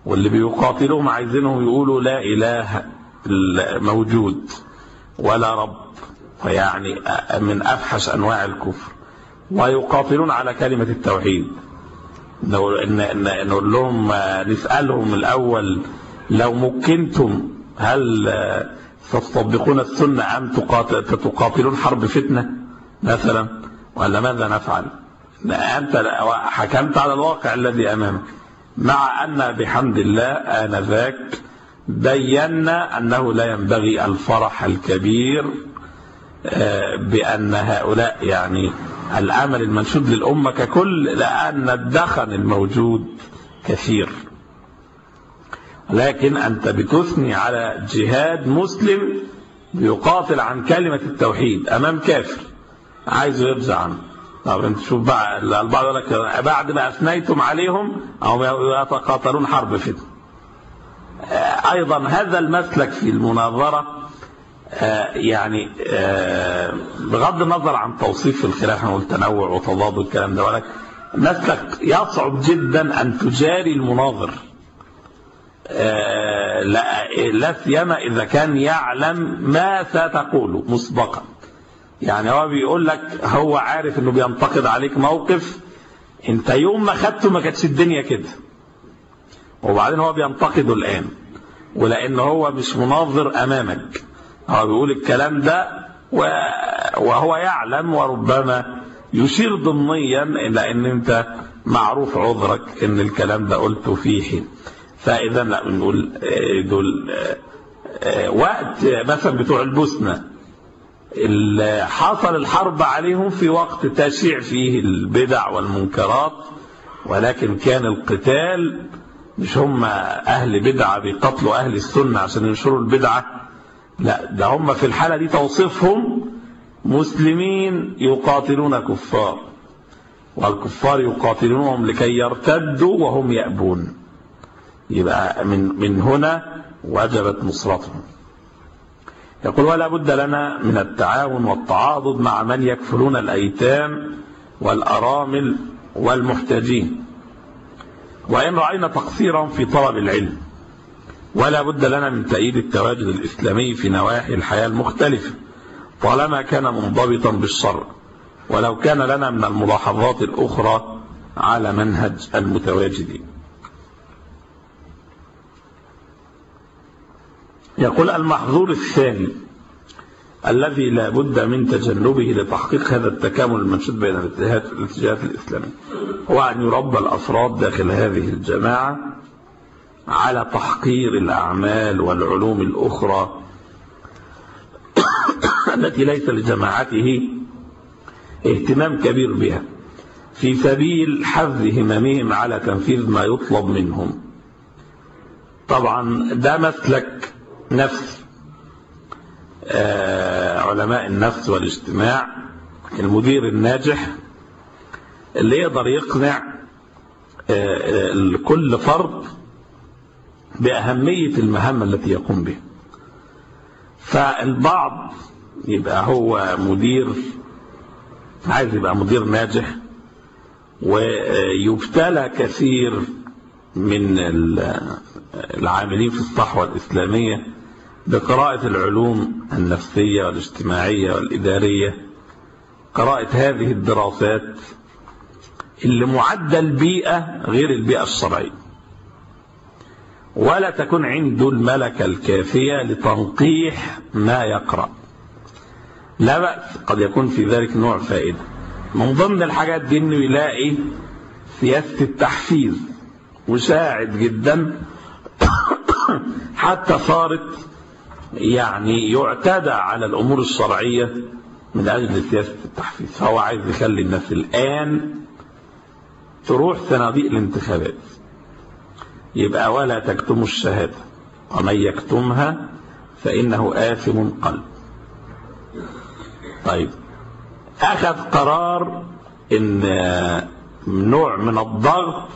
واللي بيقاتلوهم عايزينهم يقولوا لا إله موجود ولا رب. فيعني من أفحش أنواع الكفر. ويقاتلون على كلمة التوحيد. نقول لهم نسألهم الأول لو مكنتم هل تطبقون السنة أم تقاتلون حرب فتنة مثلا؟ ولا ماذا نفعل؟ أنت حكمت على الواقع الذي أمامك. مع أن بحمد الله آنذاك بينا أنه لا ينبغي الفرح الكبير بأن هؤلاء يعني العمل المنشود للأمة ككل لأن الدخن الموجود كثير. لكن أنت بتثني على جهاد مسلم بيقاتل عن كلمة التوحيد أمام كافر. عايزه يرجع عنه. طب انت شوف بقى البعض يقول لك بعد ما أثنيتم عليهم أو يتقاتلون حرب فتنة. أيضا هذا المسلك في المناظرة يعني بغض النظر عن توصيف الخلاف إحنا قلت تنوع وتضاد والكلام ده ولكن مسلك يصعب جدا أن تجاري المناظر. آه، لا لا سيما إذا كان يعلم ما ستقوله مسبقا. يعني هو بيقول لك هو عارف إنه بينتقد عليك موقف أنت يوم ما خدته ما كانتش الدنيا كده. وبعدين هو بينتقده الآن. ولأن هو مش مناظر أمامك. هو بيقول الكلام ده وهو يعلم وربما يشير ضمنيا إلى أن أنت معروف عذرك أن الكلام ده قلته في حين. فإذا لا بنقول دول وقت مثلا بتوع البوسنة حصل الحرب عليهم في وقت تشيع فيه البدع والمنكرات ولكن كان القتال مش هم أهل بدعة بيقتلوا أهل السنة عشان ينشروا البدعة لا ده هم في الحالة دي توصيفهم مسلمين يقاتلون كفار والكفار يقاتلونهم لكي يرتدوا وهم يأبون. يبقى من, من هنا وجبت نصرتهم يقول ولا بد لنا من التعاون والتعاضد مع من يكفلون الأيتام والأرامل والمحتاجين. وإن رأينا تقصيرا في طلب العلم ولا بد لنا من تأييد التواجد الإسلامي في نواحي الحياة المختلفة طالما كان منضبطا بالشرع ولو كان لنا من الملاحظات الأخرى على منهج المتواجدين. يقول المحظور الثاني الذي لا بد من تجنبه لتحقيق هذا التكامل المنشود بين الاتجاهات الإسلامية هو أن يربى الأفراد داخل هذه الجماعة على تحقير الأعمال والعلوم الأخرى التي ليس لجماعته اهتمام كبير بها في سبيل حفز هممهم على تنفيذ ما يطلب منهم. طبعا ده مسلك نفس آه علماء النفس والاجتماع المدير الناجح اللي يقدر يقنع آه كل فرد بأهمية المهمة التي يقوم بها. فالبعض يبقى هو مدير عايز يبقى مدير ناجح ويبتلى كثير من العاملين في الصحوة الإسلامية بقراءة العلوم النفسية والاجتماعية والإدارية قراءة هذه الدراسات اللي معدة البيئة غير البيئة الشرعية. ولا تكون عنده الملكة الكافية لتنقيح ما يقرأ. لا بأس قد يكون في ذلك نوع فائدة. من ضمن الحاجات دي إنه يلاقي سياسة التحفيز مساعد جدا حتى صارت يعني يعتدى على الأمور الشرعية من أجل سياسة التحفيز فهو عايز يخلي الناس الآن تروح صناديق الانتخابات. يبقى ولا تكتموا الشهادة ومن يكتمها فإنه آثم قلب. طيب أخذ قرار إن نوع من الضغط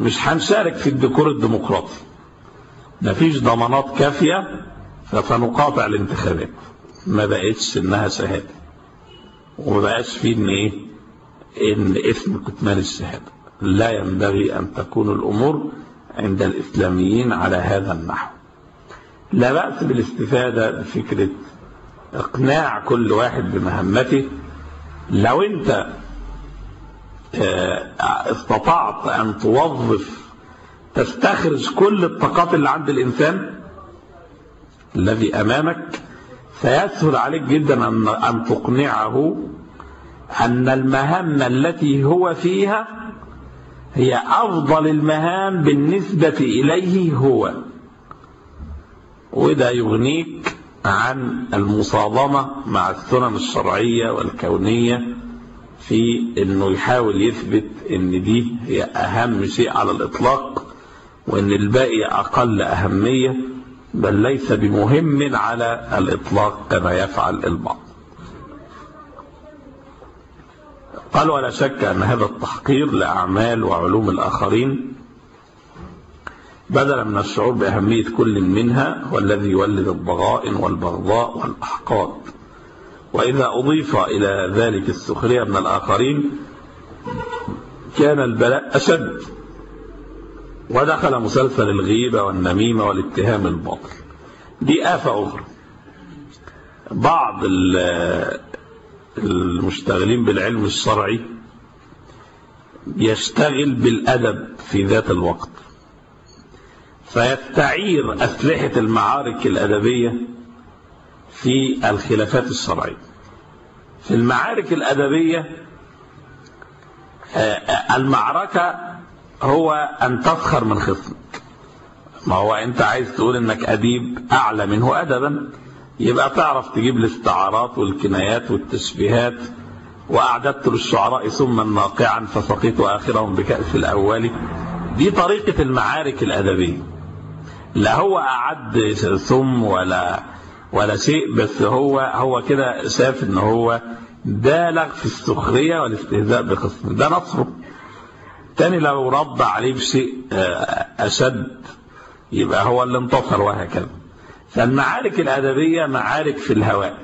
مش هنشارك في الديكور الديمقراطي. مفيش ضمانات كافية فسنقاطع الانتخابات. ما بقتش إنها شهادة. وما بقاش فيه إن إيه؟ إن اسم كتمان الشهادة. لا ينبغي أن تكون الأمور عند الإسلاميين على هذا النحو. لا بأس بالاستفادة بفكرة إقناع كل واحد بمهمته. لو أنت استطعت أن توظف تستخرج كل الطاقات اللي عند الإنسان الذي أمامك سيسهل عليك جدا ان أن تقنعه أن المهمه التي هو فيها هي أفضل المهام بالنسبة إليه هو. وده يغنيك عن المصادمة مع السنن الشرعية والكونية في إنه يحاول يثبت إن دي هي أهم شيء على الإطلاق وإن الباقي أقل أهمية. بل ليس بمهم على الإطلاق كما يفعل البعض. قال ولا شك أن هذا التحقير لأعمال وعلوم الآخرين بدلا من الشعور بأهمية كل منها هو الذي يولد الضغائن والبغضاء والأحقاد. وإذا أضيف إلى ذلك السخرية من الآخرين كان البلاء أشد. ودخل مسلسل الغيبة والنميمة والاتهام الباطل. دي آفة أخرى. بعض المشتغلين بالعلم الشرعي يشتغل بالأدب في ذات الوقت. فيستعير أسلحة المعارك الأدبية في الخلافات الشرعية. في المعارك الأدبية المعركة هو أن تفخر من خصمك. ما هو أنت عايز تقول أنك أديب أعلى منه أدبا. يبقى تعرف تجيب الاستعارات والكنايات والتشبيهات وأعددت للشعراء ثم ناقعا فسقيت آخرهم بكأس الأول دي طريقة المعارك الأدبية. لا هو أعد ثم ولا ولا شيء بس هو هو كده شاف إن هو بالغ في السخرية والاستهزاء بخصمه. ده نصره. تاني لو رد عليه بشيء أشد يبقى هو اللي انتصر وهكذا. فالمعارك الأدبية معارك في الهواء.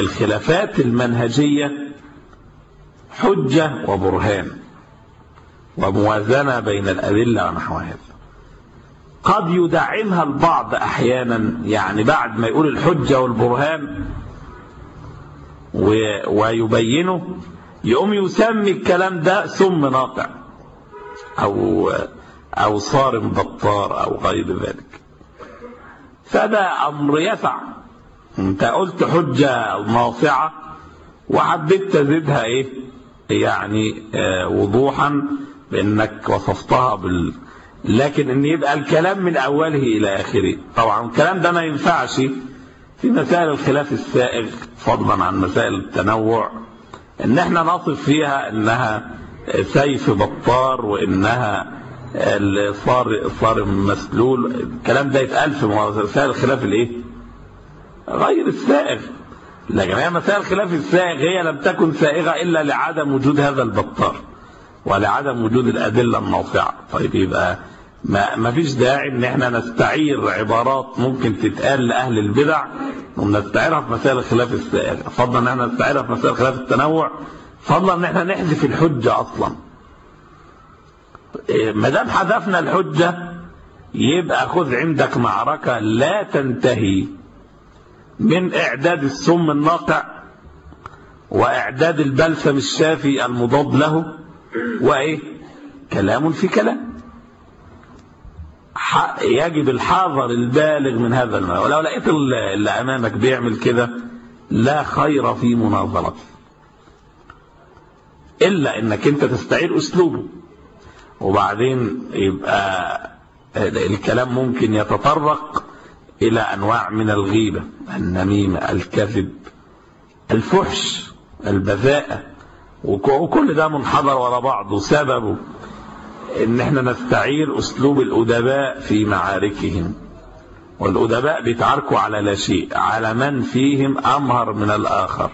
الخلافات المنهجية حجة وبرهان وموازنة بين الأدلة ونحو هذا قد يدعمها البعض أحيانا يعني بعد ما يقول الحجة والبرهان ويبينه يقوم يسمي الكلام ده ثم ناطع أو أو صارم بطار أو غير ذلك. فده أمر يسع. أنت قلت حجة ناصعة وحبيت تزيدها إيه؟ يعني آه وضوحا بأنك وصفتها بال. لكن إن يبقى الكلام من أوله إلى آخره. طبعا الكلام ده ما ينفعش في مسائل الخلاف السائغ فضلا عن مسائل التنوع. إن إحنا نصف فيها إنها سيف بطار وإنها صار صار مسلول. الكلام ده يتقال في مسائل الخلاف الإيه؟ غير السائغ. لكن هي مسائل الخلاف السائغ هي لم تكن سائغة إلا لعدم وجود هذا البطار ولعدم وجود الأدلة الناصعة طيب يبقى ما, ما فيش داعي إن إحنا نستعير عبارات ممكن تتقال لأهل البدع ونستعيرها في مسائل السائغ فضلا إن إحنا نستعيرها في مسائل خلاف التنوع فضلا إن إحنا نحذف الحجة أصلا. ما دام حذفنا الحجة يبقى خذ عندك معركة لا تنتهي من إعداد السم الناقع وإعداد البلسم الشافي المضاد له وإيه؟ كلام في كلام. يجب الحذر البالغ من هذا الماء ولو لقيت اللي أمامك بيعمل كده لا خير في مناظرته إلا إنك أنت تستعير أسلوبه. وبعدين يبقى الكلام ممكن يتطرق إلى أنواع من الغيبة. النميمة الكذب الفحش البذاءة. وكل ده منحدر ورا بعضه سببه إن إحنا نستعير أسلوب الأدباء في معاركهم. والأدباء بيتعاركوا على لا شيء على من فيهم أمهر من الآخر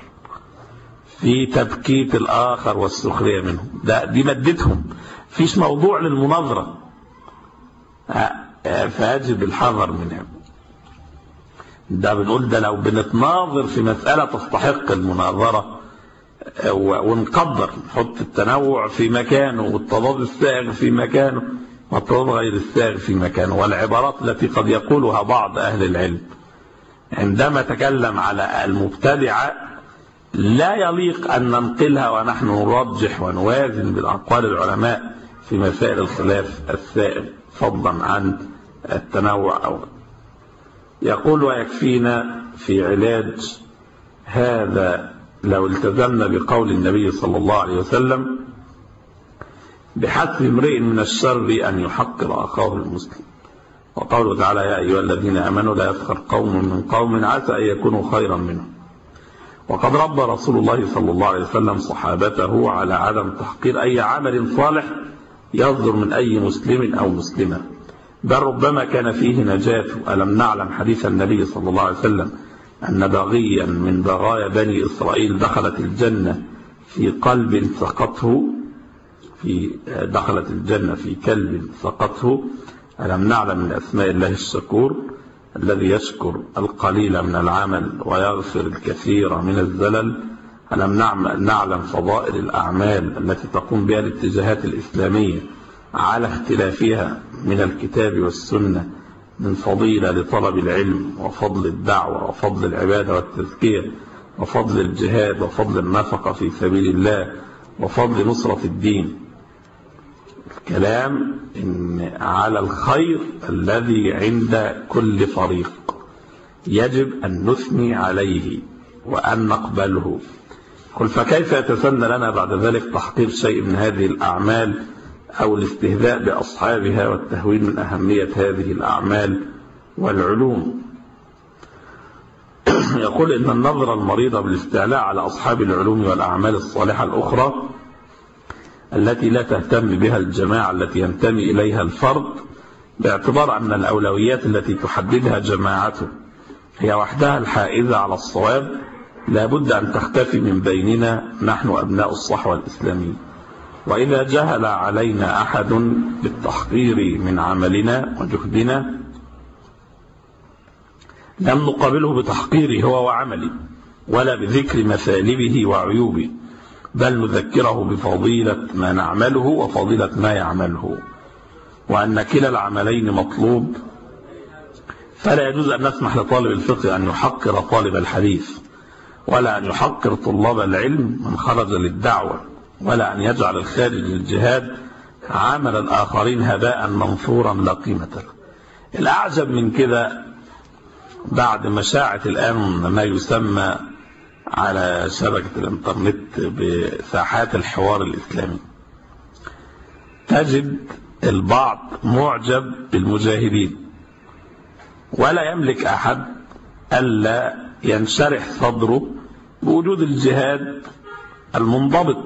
في تبكيت الآخر والسخرية منه ده دي مادتهم. فيش موضوع للمناظرة. فيجب الحذر منهم ده بنقول ده لو بنتناظر في مسألة تستحق المناظرة ونقدر نحط التنوع في مكانه والتضاد السائغ في مكانه. والتضاد غير السائغ في مكانه والعبارات التي قد يقولها بعض أهل العلم. عندما تكلم على المبتدعة لا يليق أن ننقلها ونحن نرجح ونوازن بالأقوال العلماء في مسائل الخلاف السائغ فضلا عن التنوع أو يقول ويكفينا في علاج هذا لو التزمنا بقول النبي صلى الله عليه وسلم بحث امرئ من الشر أن يحقر أخاه المسلم. وقوله تعالى يا أيها الذين آمنوا لا يسخر قوم من قوم عسى أن يكونوا خيرا منهم. وقد ربى رسول الله صلى الله عليه وسلم صحابته على عدم تحقير أي عمل صالح يصدر من أي مسلم أو مسلمة. بل ربما كان فيه نجاة ألم نعلم حديث النبي صلى الله عليه وسلم أن بغيا من بغايا بني إسرائيل دخلت الجنة في قلب سقطه في دخلت الجنة في كلب سقطه. ألم نعلم من أسماء الله الشكور؟ الذي يشكر القليل من العمل ويغفر الكثير من الزلل. ألم نعم- نعلم فضائل الأعمال التي تقوم بها الاتجاهات الإسلامية على اختلافها من الكتاب والسنة من فضيلة لطلب العلم وفضل الدعوة وفضل العبادة والتزكية وفضل الجهاد وفضل النفقة في سبيل الله وفضل نصرة الدين. الكلام إن على الخير الذي عند كل فريق يجب أن نثني عليه وأن نقبله. قل فكيف يتسنى لنا بعد ذلك تحقير شيء من هذه الأعمال أو الاستهزاء بأصحابها والتهوين من أهمية هذه الأعمال والعلوم. يقول إن النظرة المريضة بالاستعلاء على أصحاب العلوم والأعمال الصالحة الأخرى التي لا تهتم بها الجماعة التي ينتمي إليها الفرد باعتبار أن الأولويات التي تحددها جماعته هي وحدها الحائزة على الصواب لا بد أن تختفي من بيننا نحن أبناء الصحوة الإسلامية. وإذا جهل علينا أحد بالتحقير من عملنا وجهدنا لم نقابله بتحقيره هو وعمله ولا بذكر مثالبه وعيوبه بل نذكره بفضيلة ما نعمله وفضيلة ما يعمله. وأن كلا العملين مطلوب فلا يجوز أن نسمح لطالب الفقه أن يحقر طالب الحديث ولا أن يحقر طلاب العلم من خرج للدعوة. ولا أن يجعل الخارج للجهاد عمل الآخرين هباء منثورا لا قيمة له. الأعجب من كده بعد مشاعة الآن ما يسمى على شبكة الإنترنت بساحات الحوار الإسلامي. تجد البعض معجب بالمجاهدين. ولا يملك أحد ألا ينشرح صدره بوجود الجهاد المنضبط.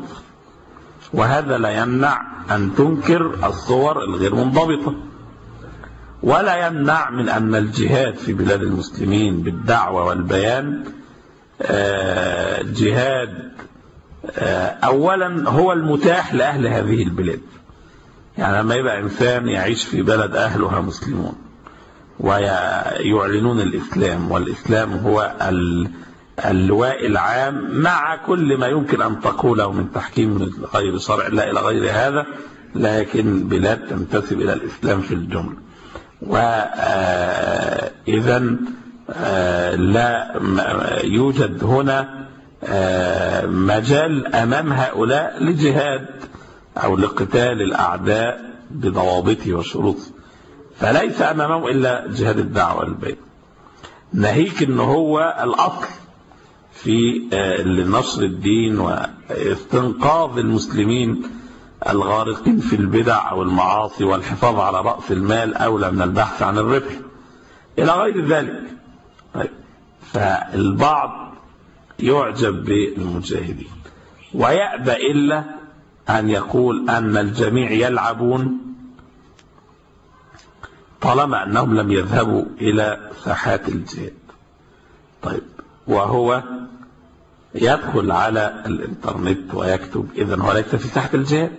وهذا لا يمنع أن تنكر الصور الغير منضبطة. ولا يمنع من أن الجهاد في بلاد المسلمين بالدعوة والبيان آه، جهاد آه، أولا هو المتاح لأهل هذه البلاد. يعني لما يبقى إنسان يعيش في بلد أهلها مسلمون ويعلنون الإسلام والإسلام هو ال- اللواء العام مع كل ما يمكن أن تقوله من تحكيم غير شرع لا إلى غير هذا لكن بلاد تنتسب إلى الإسلام في الجملة. وإذا لا م- يوجد هنا آه، مجال أمام هؤلاء لجهاد أو لقتال الأعداء بضوابطه وشروطه فليس أمامهم إلا جهاد الدعوة والبيت ناهيك ان هو الأصل. في آه، لنشر الدين واستنقاذ المسلمين الغارقين في البدع أو المعاصي والحفاظ على رأس المال أولى من البحث عن الربح. إلى غير ذلك. طيب. فالبعض يعجب بالمجاهدين. ويأبى إلا أن يقول أن الجميع يلعبون طالما أنهم لم يذهبوا إلى ساحات الجهاد. طيب. وهو يدخل على الانترنت ويكتب إذا هو ليس في ساحة الجهاد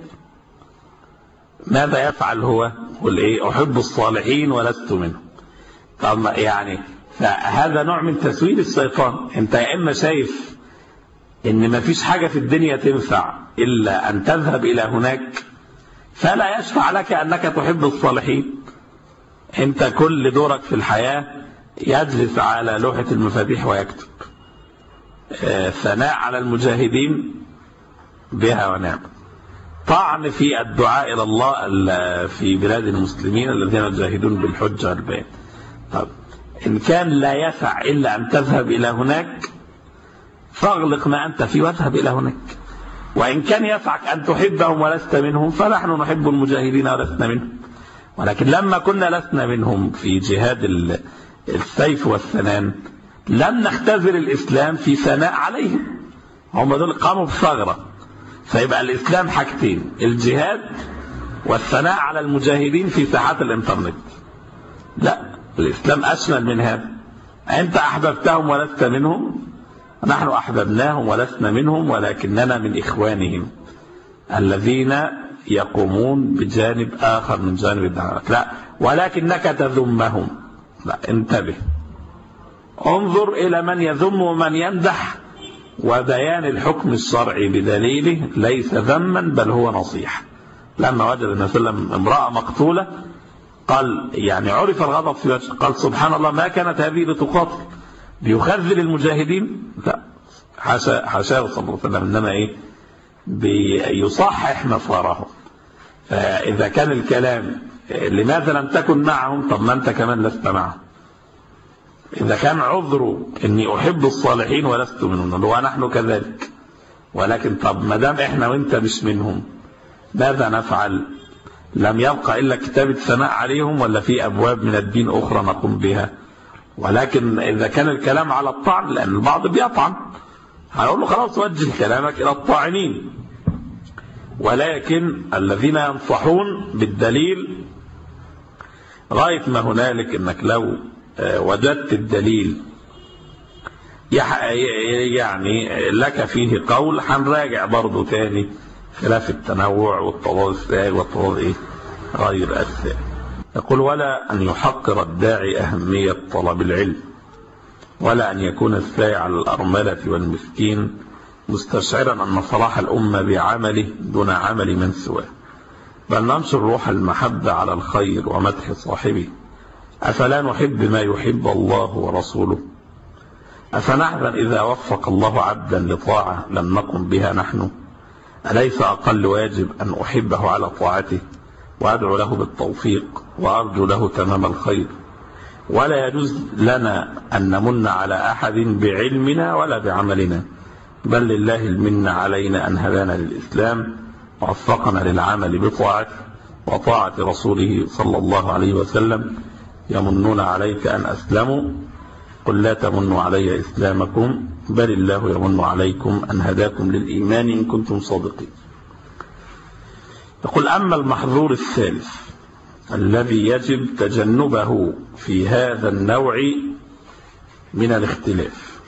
ماذا يفعل هو؟ يقول إيه أحب الصالحين ولست منهم. طب يعني فهذا نوع من تسويل الشيطان. أنت يا إما شايف إن ما فيش حاجة في الدنيا تنفع إلا أن تذهب إلى هناك فلا يشفع لك أنك تحب الصالحين. أنت كل دورك في الحياة يجلس على لوحة المفاتيح ويكتب. ثناء على المجاهدين بها ونعم. طعن في الدعاء إلى الله ال- في بلاد المسلمين الذين يجاهدون بالحجة والبيان طب إن كان لا يسع إلا أن تذهب إلى هناك فاغلق ما أنت فيه واذهب إلى هناك. وإن كان يسعك أن تحبهم ولست منهم فنحن نحب المجاهدين ولسنا منهم. ولكن لما كنا لسنا منهم في جهاد ال- السيف والسنان لم نختزل الإسلام في ثناء عليهم. هم دول قاموا بثغرة فيبقى الإسلام حاجتين الجهاد والثناء على المجاهدين في ساحات الإنترنت. لا الإسلام أشمل من هذا أنت أحببتهم ولست منهم. نحن أحببناهم ولسنا منهم ولكننا من إخوانهم الذين يقومون بجانب آخر من جانب الدعوة لا ولكنك تذمهم. لا انتبه. انظر إلى من يذم ومن يمدح. وبيان الحكم الشرعي بدليله ليس ذما بل هو نصيحة. لما وجد النبي صلى الله عليه وسلم امرأة مقتولة قال يعني عرف الغضب في وجهه قال سبحان الله ما كانت هذه لتقاتل؟ بيخذل المجاهدين؟ لا. حاشا حاشاه صلى الله عليه وسلم إنما إيه؟ بيصحح مسارهم فإذا كان الكلام لماذا لم تكن معهم؟ طب ما أنت كمان لست معهم. إذا كان عذره إني أحب الصالحين ولست منهم ونحن كذلك. ولكن طب ما دام إحنا وإنت مش منهم ماذا نفعل؟ لم يبقى إلا كتابة ثناء عليهم ولا في أبواب من الدين أخرى نقوم بها. ولكن إذا كان الكلام على الطعن لأن البعض بيطعن. هنقول له خلاص وجه كلامك إلى الطاعنين. ولكن الذين ينصحون بالدليل غاية ما هنالك إنك لو وجدت الدليل. يعني لك فيه قول هنراجع برضه تاني خلاف التنوع والتضاد السائل والتضاد إيه غير السائل يقول ولا أن يحقر الداعي أهمية طلب العلم ولا أن يكون الساعي على الأرملة والمسكين مستشعرا أن صلاح الأمة بعمله دون عمل من سواه. بل ننشر روح المحبة على الخير ومدح صاحبه أفلا نحب ما يحب الله ورسوله؟ أفنحزن إذا وفق الله عبدا لطاعة لم نقم بها نحن؟ أليس أقل واجب أن أحبه على طاعته وأدعو له بالتوفيق وأرجو له تمام الخير؟ ولا يجوز لنا أن نمن على أحد بعلمنا ولا بعملنا بل لله المن علينا أن هدانا للإسلام ووفقنا للعمل بطاعته وطاعة رسوله صلى الله عليه وسلم يمنون عليك أن أسلموا. قل لا تمنوا علي إسلامكم بل الله يمن عليكم أن هداكم للإيمان إن كنتم صادقين. يقول أما المحظور الثالث الذي يجب تجنبه في هذا النوع من الاختلاف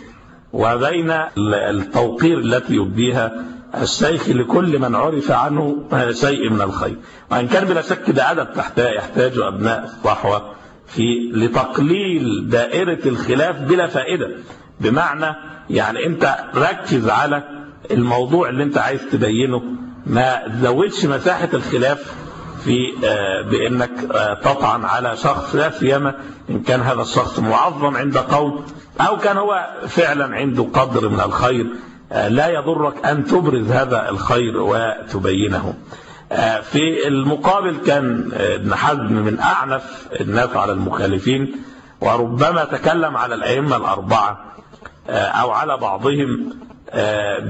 وبين التوقير التي يبديها الشيخ لكل من عرف عنه شيء من الخير. وإن كان بلا شك ده عدد يحتاج أبناء الصحوة. في لتقليل دائرة الخلاف بلا فائدة. بمعنى يعني انت ركز على الموضوع اللي انت عايز تبينه. ما تزودش مساحة الخلاف في بانك تطعن على شخص لا سيما ان كان هذا الشخص معظم عند قوم أو كان هو فعلا عنده قدر من الخير. لا يضرك ان تبرز هذا الخير وتبينه. في المقابل كان ابن حزم من أعنف الناس على المخالفين وربما تكلم على الأئمة الأربعة أو على بعضهم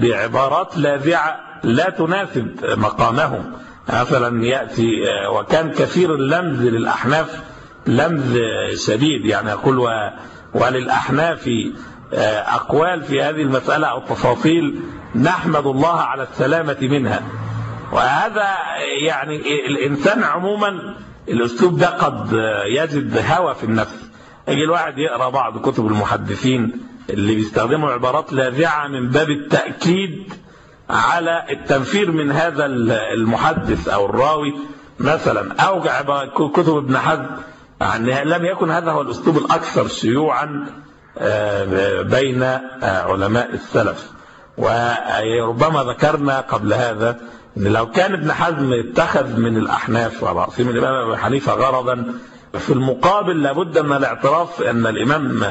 بعبارات لاذعة لا تناسب مقامهم. مثلا يأتي وكان كثير اللمز للأحناف لمز شديد يعني يقول وللأحناف أقوال في هذه المسألة أو التفاصيل نحمد الله على السلامة منها. وهذا يعني الإنسان عموما الأسلوب ده قد يجد هوى في النفس. يجي الواحد يقرأ بعض كتب المحدثين اللي بيستخدموا عبارات لاذعة من باب التأكيد على التنفير من هذا المحدث أو الراوي. مثلا أو كتب ابن حزم يعني لم يكن هذا هو الأسلوب الأكثر شيوعا بين علماء السلف. وربما ذكرنا قبل هذا إن لو كان ابن حزم اتخذ من الأحناف وعلى راسهم الإمام أبي حنيفة غرضا في المقابل لابد من الاعتراف أن الإمام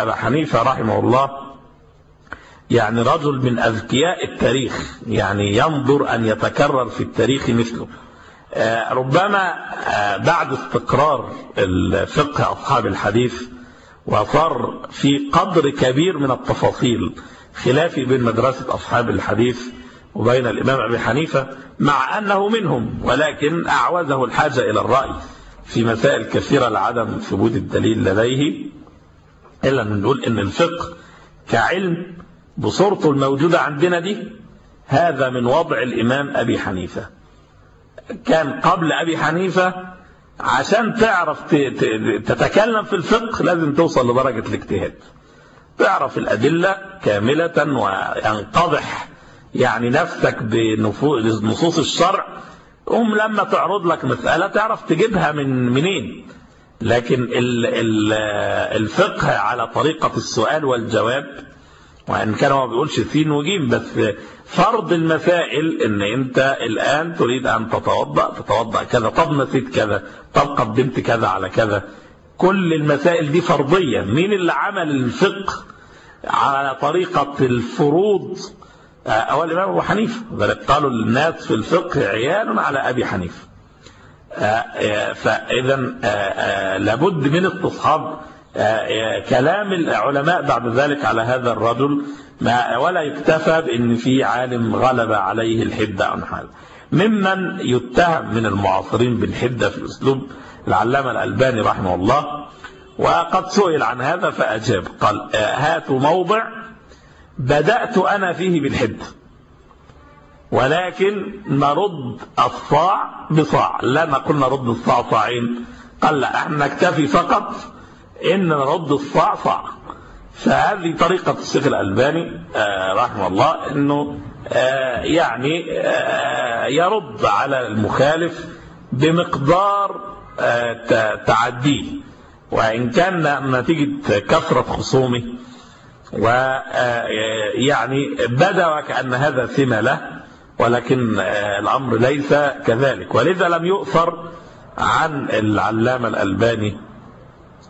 ابا حنيفة رحمه الله يعني رجل من أذكياء التاريخ يعني ينظر أن يتكرر في التاريخ مثله. ربما بعد استقرار الفقه أصحاب الحديث وصار في قدر كبير من التفاصيل. خلافي بين مدرسة أصحاب الحديث وبين الإمام أبي حنيفة مع أنه منهم ولكن أعوزه الحاجة إلى الرأي في مسائل كثيرة لعدم ثبوت الدليل لديه. إلا أن نقول أن الفقه كعلم بصورته الموجودة عندنا دي هذا من وضع الإمام أبي حنيفة. كان قبل أبي حنيفة عشان تعرف تتكلم في الفقه لازم توصل لدرجة الاجتهاد. تعرف الأدلة كاملة وينقضح يعني نفسك بنصوص الشرع هم لما تعرض لك مسألة تعرف تجيبها من منين. لكن ال- ال- الفقه على طريقة السؤال والجواب وإن كان ما بيقولش سين وجيم بس فرض المسائل إن أنت الآن تريد أن تتوضأ تتوضأ كذا طب نسيت كذا طب قدمت كذا على كذا. كل المسائل دي فرضية. مين اللي عمل الفقه على طريقة الفروض؟ آه، أول الإمام أبو حنيفة. قالوا الناس في الفقه عيال على أبي حنيفة. فإذا لابد من استصحاب آه، آه، كلام العلماء بعد ذلك على هذا الرجل ما ولا يكتفى بأن في عالم غلب عليه الحدة عن حاله ممن يتهم من المعاصرين بالحدة في الأسلوب العلامة الألباني رحمه الله وقد سئل عن هذا فأجاب قال آه، هاتوا موضع بدأت أنا فيه بالحدة ولكن نرد الصاع بصاع لا نقول نرد الصاع صاعين قال لا إحنا نكتفي فقط إن نرد الصاع صاع. فهذه طريقة الشيخ الألباني آه، رحمه الله إنه آه، يعني يرد على المخالف بمقدار تعديه وإن كان نتيجة كثرة خصومه ويعني بدا وكأن هذا سمة له ولكن آه، الأمر ليس كذلك. ولذا لم يؤثر عن العلامة الألباني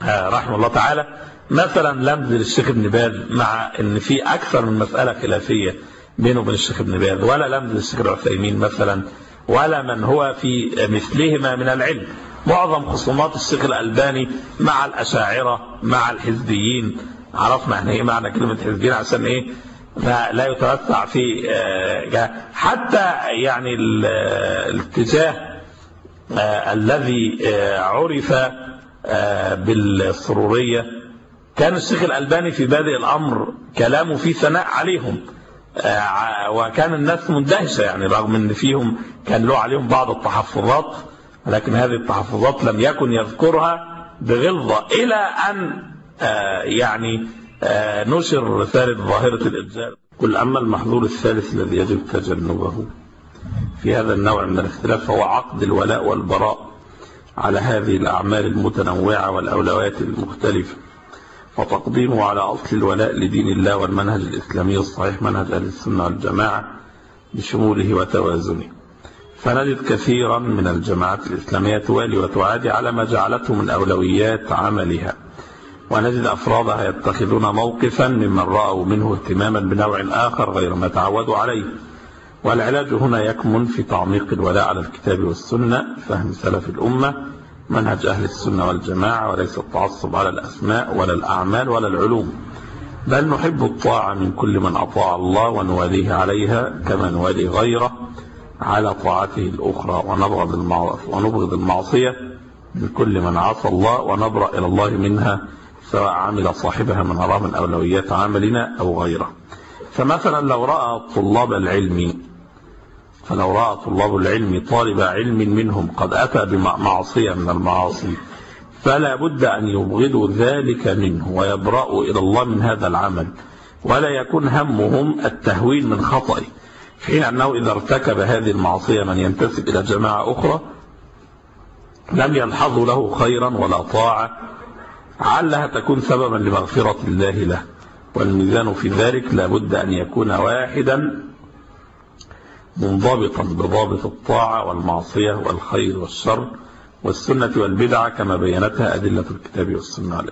آه، رحمه الله تعالى. مثلا لمز للشيخ ابن باز مع إن في أكثر من مسألة خلافية بينه وبين الشيخ ابن باز ولا لمز للشيخ العثيمين مثلا ولا من هو في مثلهما من العلم. معظم خصومات الشيخ الألباني مع الأشاعرة مع الحزبيين. عرفنا إحنا إيه معنى كلمة حزبيين عشان إيه؟ لا يتوسع في آه، حتى يعني آه، الاتجاه آه، الذي عرف بالسرورية. كان الشيخ الألباني في بادئ الأمر كلامه فيه ثناء عليهم. وكان الناس مندهشة يعني رغم أن فيهم كان له عليهم بعض التحفظات. لكن هذه التحفظات لم يكن يذكرها بغلظة إلى أن آه، يعني آه، نشر رسالة ظاهرة الإرجاء كل أما المحظور الثالث الذي يجب تجنبه في هذا النوع من الاختلاف فهو عقد الولاء والبراء على هذه الأعمال المتنوعة والأولويات المختلفة وتقديمه على أصل الولاء لدين الله والمنهج الإسلامي الصحيح منهج أهل السنة والجماعة بشموله وتوازنه. فنجد كثيرا من الجماعات الإسلامية توالي وتعادي على ما جعلته من أولويات عملها. ونجد أفرادها يتخذون موقفا ممن رأوا منه اهتماما بنوع آخر غير ما تعودوا عليه. والعلاج هنا يكمن في تعميق الولاء على الكتاب والسنة فهم سلف الأمة منهج أهل السنة والجماعة وليس التعصب على الأسماء ولا الأعمال ولا العلوم. بل نحب الطاعة من كل من أطاع الله ونواليه عليها كما نوالي غيره. على طاعته الأخرى ونبغض ونبغض المعصية من كل من عصى الله ونبرأ إلى الله منها سواء عمل صاحبها من أراه من أولويات عملنا أو غيره. فمثلا لو رأى طلاب العلم فلو رأى طلاب العلم طالب علم منهم قد أتى بمعصية من المعاصي فلا بد أن يبغضوا ذلك منه ويبرأوا إلى الله من هذا العمل ولا يكون همهم التهوين من خطئه. في حين أنه إذا ارتكب هذه المعصية من ينتسب إلى جماعة أخرى لم يلحظوا له خيرا ولا طاعة علها تكون سببا لمغفرة الله له. والميزان في ذلك لابد أن يكون واحدا منضبطا بضابط الطاعة والمعصية والخير والشر والسنة والبدعة كما بينتها أدلة الكتاب والسنة على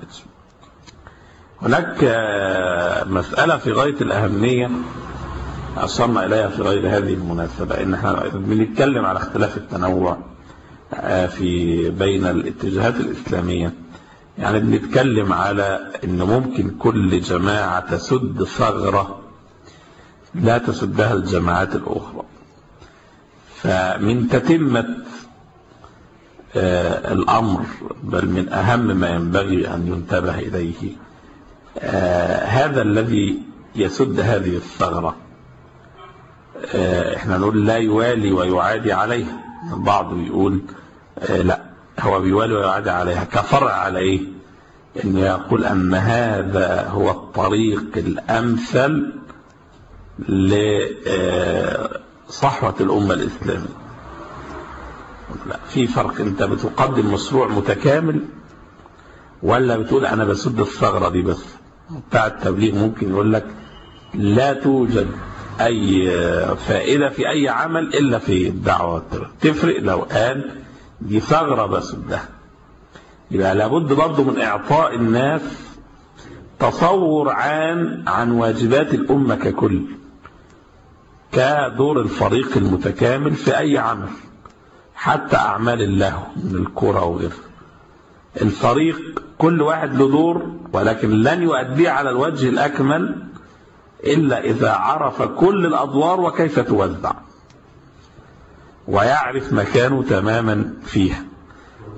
هناك مسألة في غاية الأهمية أشرنا إليها في غير هذه المناسبة. إن إحنا بنتكلم على اختلاف التنوع في بين الاتجاهات الإسلامية. يعني بنتكلم على إن ممكن كل جماعة تسد ثغرة لا تسدها الجماعات الأخرى. فمن تتمة الأمر بل من أهم ما ينبغي أن ينتبه إليه هذا الذي يسد هذه الثغرة. إحنا نقول لا يوالي ويعادي عليها. البعض يقول لا هو بيوالي ويعادي عليها. كفرع على إيه؟ انه يقول أن هذا هو الطريق الأمثل لصحوة الأمة الإسلامية. لا في فرق. أنت بتقدم مشروع متكامل ولا بتقول أنا بسد الثغرة دي بس؟ بتاع التبليغ ممكن يقول لك لا توجد. أي فائدة في أي عمل إلا في الدعوة والتبليغ تفرق لو قال دي ثغرة بسدها يبقى لابد برضه من إعطاء الناس تصور عام عن واجبات الأمة ككل كدور الفريق المتكامل في أي عمل حتى أعمال اللهو من الكرة وغيره. الفريق كل واحد له دور ولكن لن يؤديه على الوجه الأكمل إلا إذا عرف كل الأدوار وكيف توزع. ويعرف مكانه تماما فيها.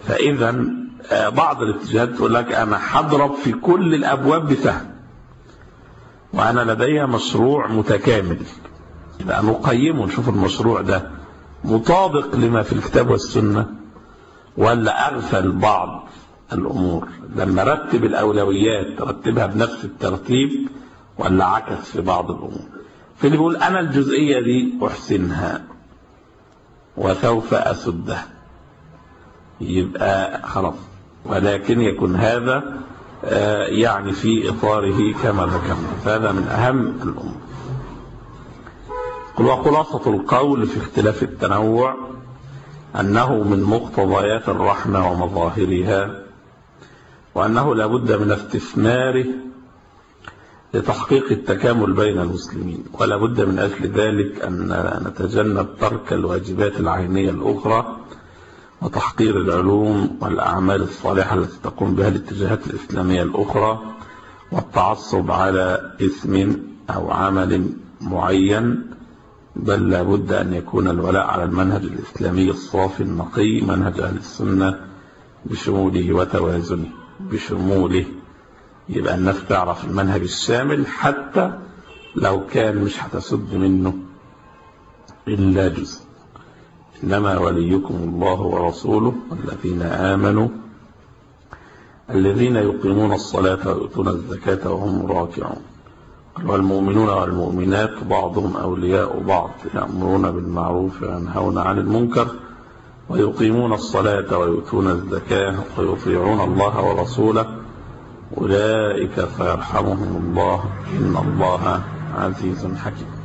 فإذا بعض الاتجاهات تقول لك أنا هضرب في كل الأبواب بسهم وأنا لدي مشروع متكامل. يبقى نقيمه نشوف المشروع ده مطابق لما في الكتاب والسنة ولا أغفل بعض الأمور. لما رتب الأولويات رتبها بنفس الترتيب ولا عكس في بعض الأمور. في اللي بيقول أنا الجزئية دي أحسنها وسوف أسدها. يبقى خلاص. ولكن يكون هذا يعني في إطاره كما ذكرنا. فهذا من أهم الأمور. وخلاصة القول في اختلاف التنوع أنه من مقتضيات الرحمة ومظاهرها وأنه لا بد من استثماره لتحقيق التكامل بين المسلمين. ولا بد من أجل ذلك أن نتجنب ترك الواجبات العينية الأخرى وتحقير العلوم والأعمال الصالحة التي تقوم بها الاتجاهات الإسلامية الأخرى والتعصب على اسم أو عمل معين بل لا بد أن يكون الولاء على المنهج الإسلامي الصافي النقي منهج أهل السنة بشموله وتوازنه بشموله يبقى الناس تعرف المنهج الشامل حتى لو كان مش هتسد منه إلا جزء. إنما وليكم الله ورسوله والذين آمنوا الذين يقيمون الصلاة ويؤتون الزكاة وهم راكعون. والمؤمنون والمؤمنات بعضهم أولياء بعض يأمرون بالمعروف وينهون عن المنكر ويقيمون الصلاة ويؤتون الزكاة ويطيعون الله ورسوله. أولئك فيرحمهم الله إن الله عزيز حكيم.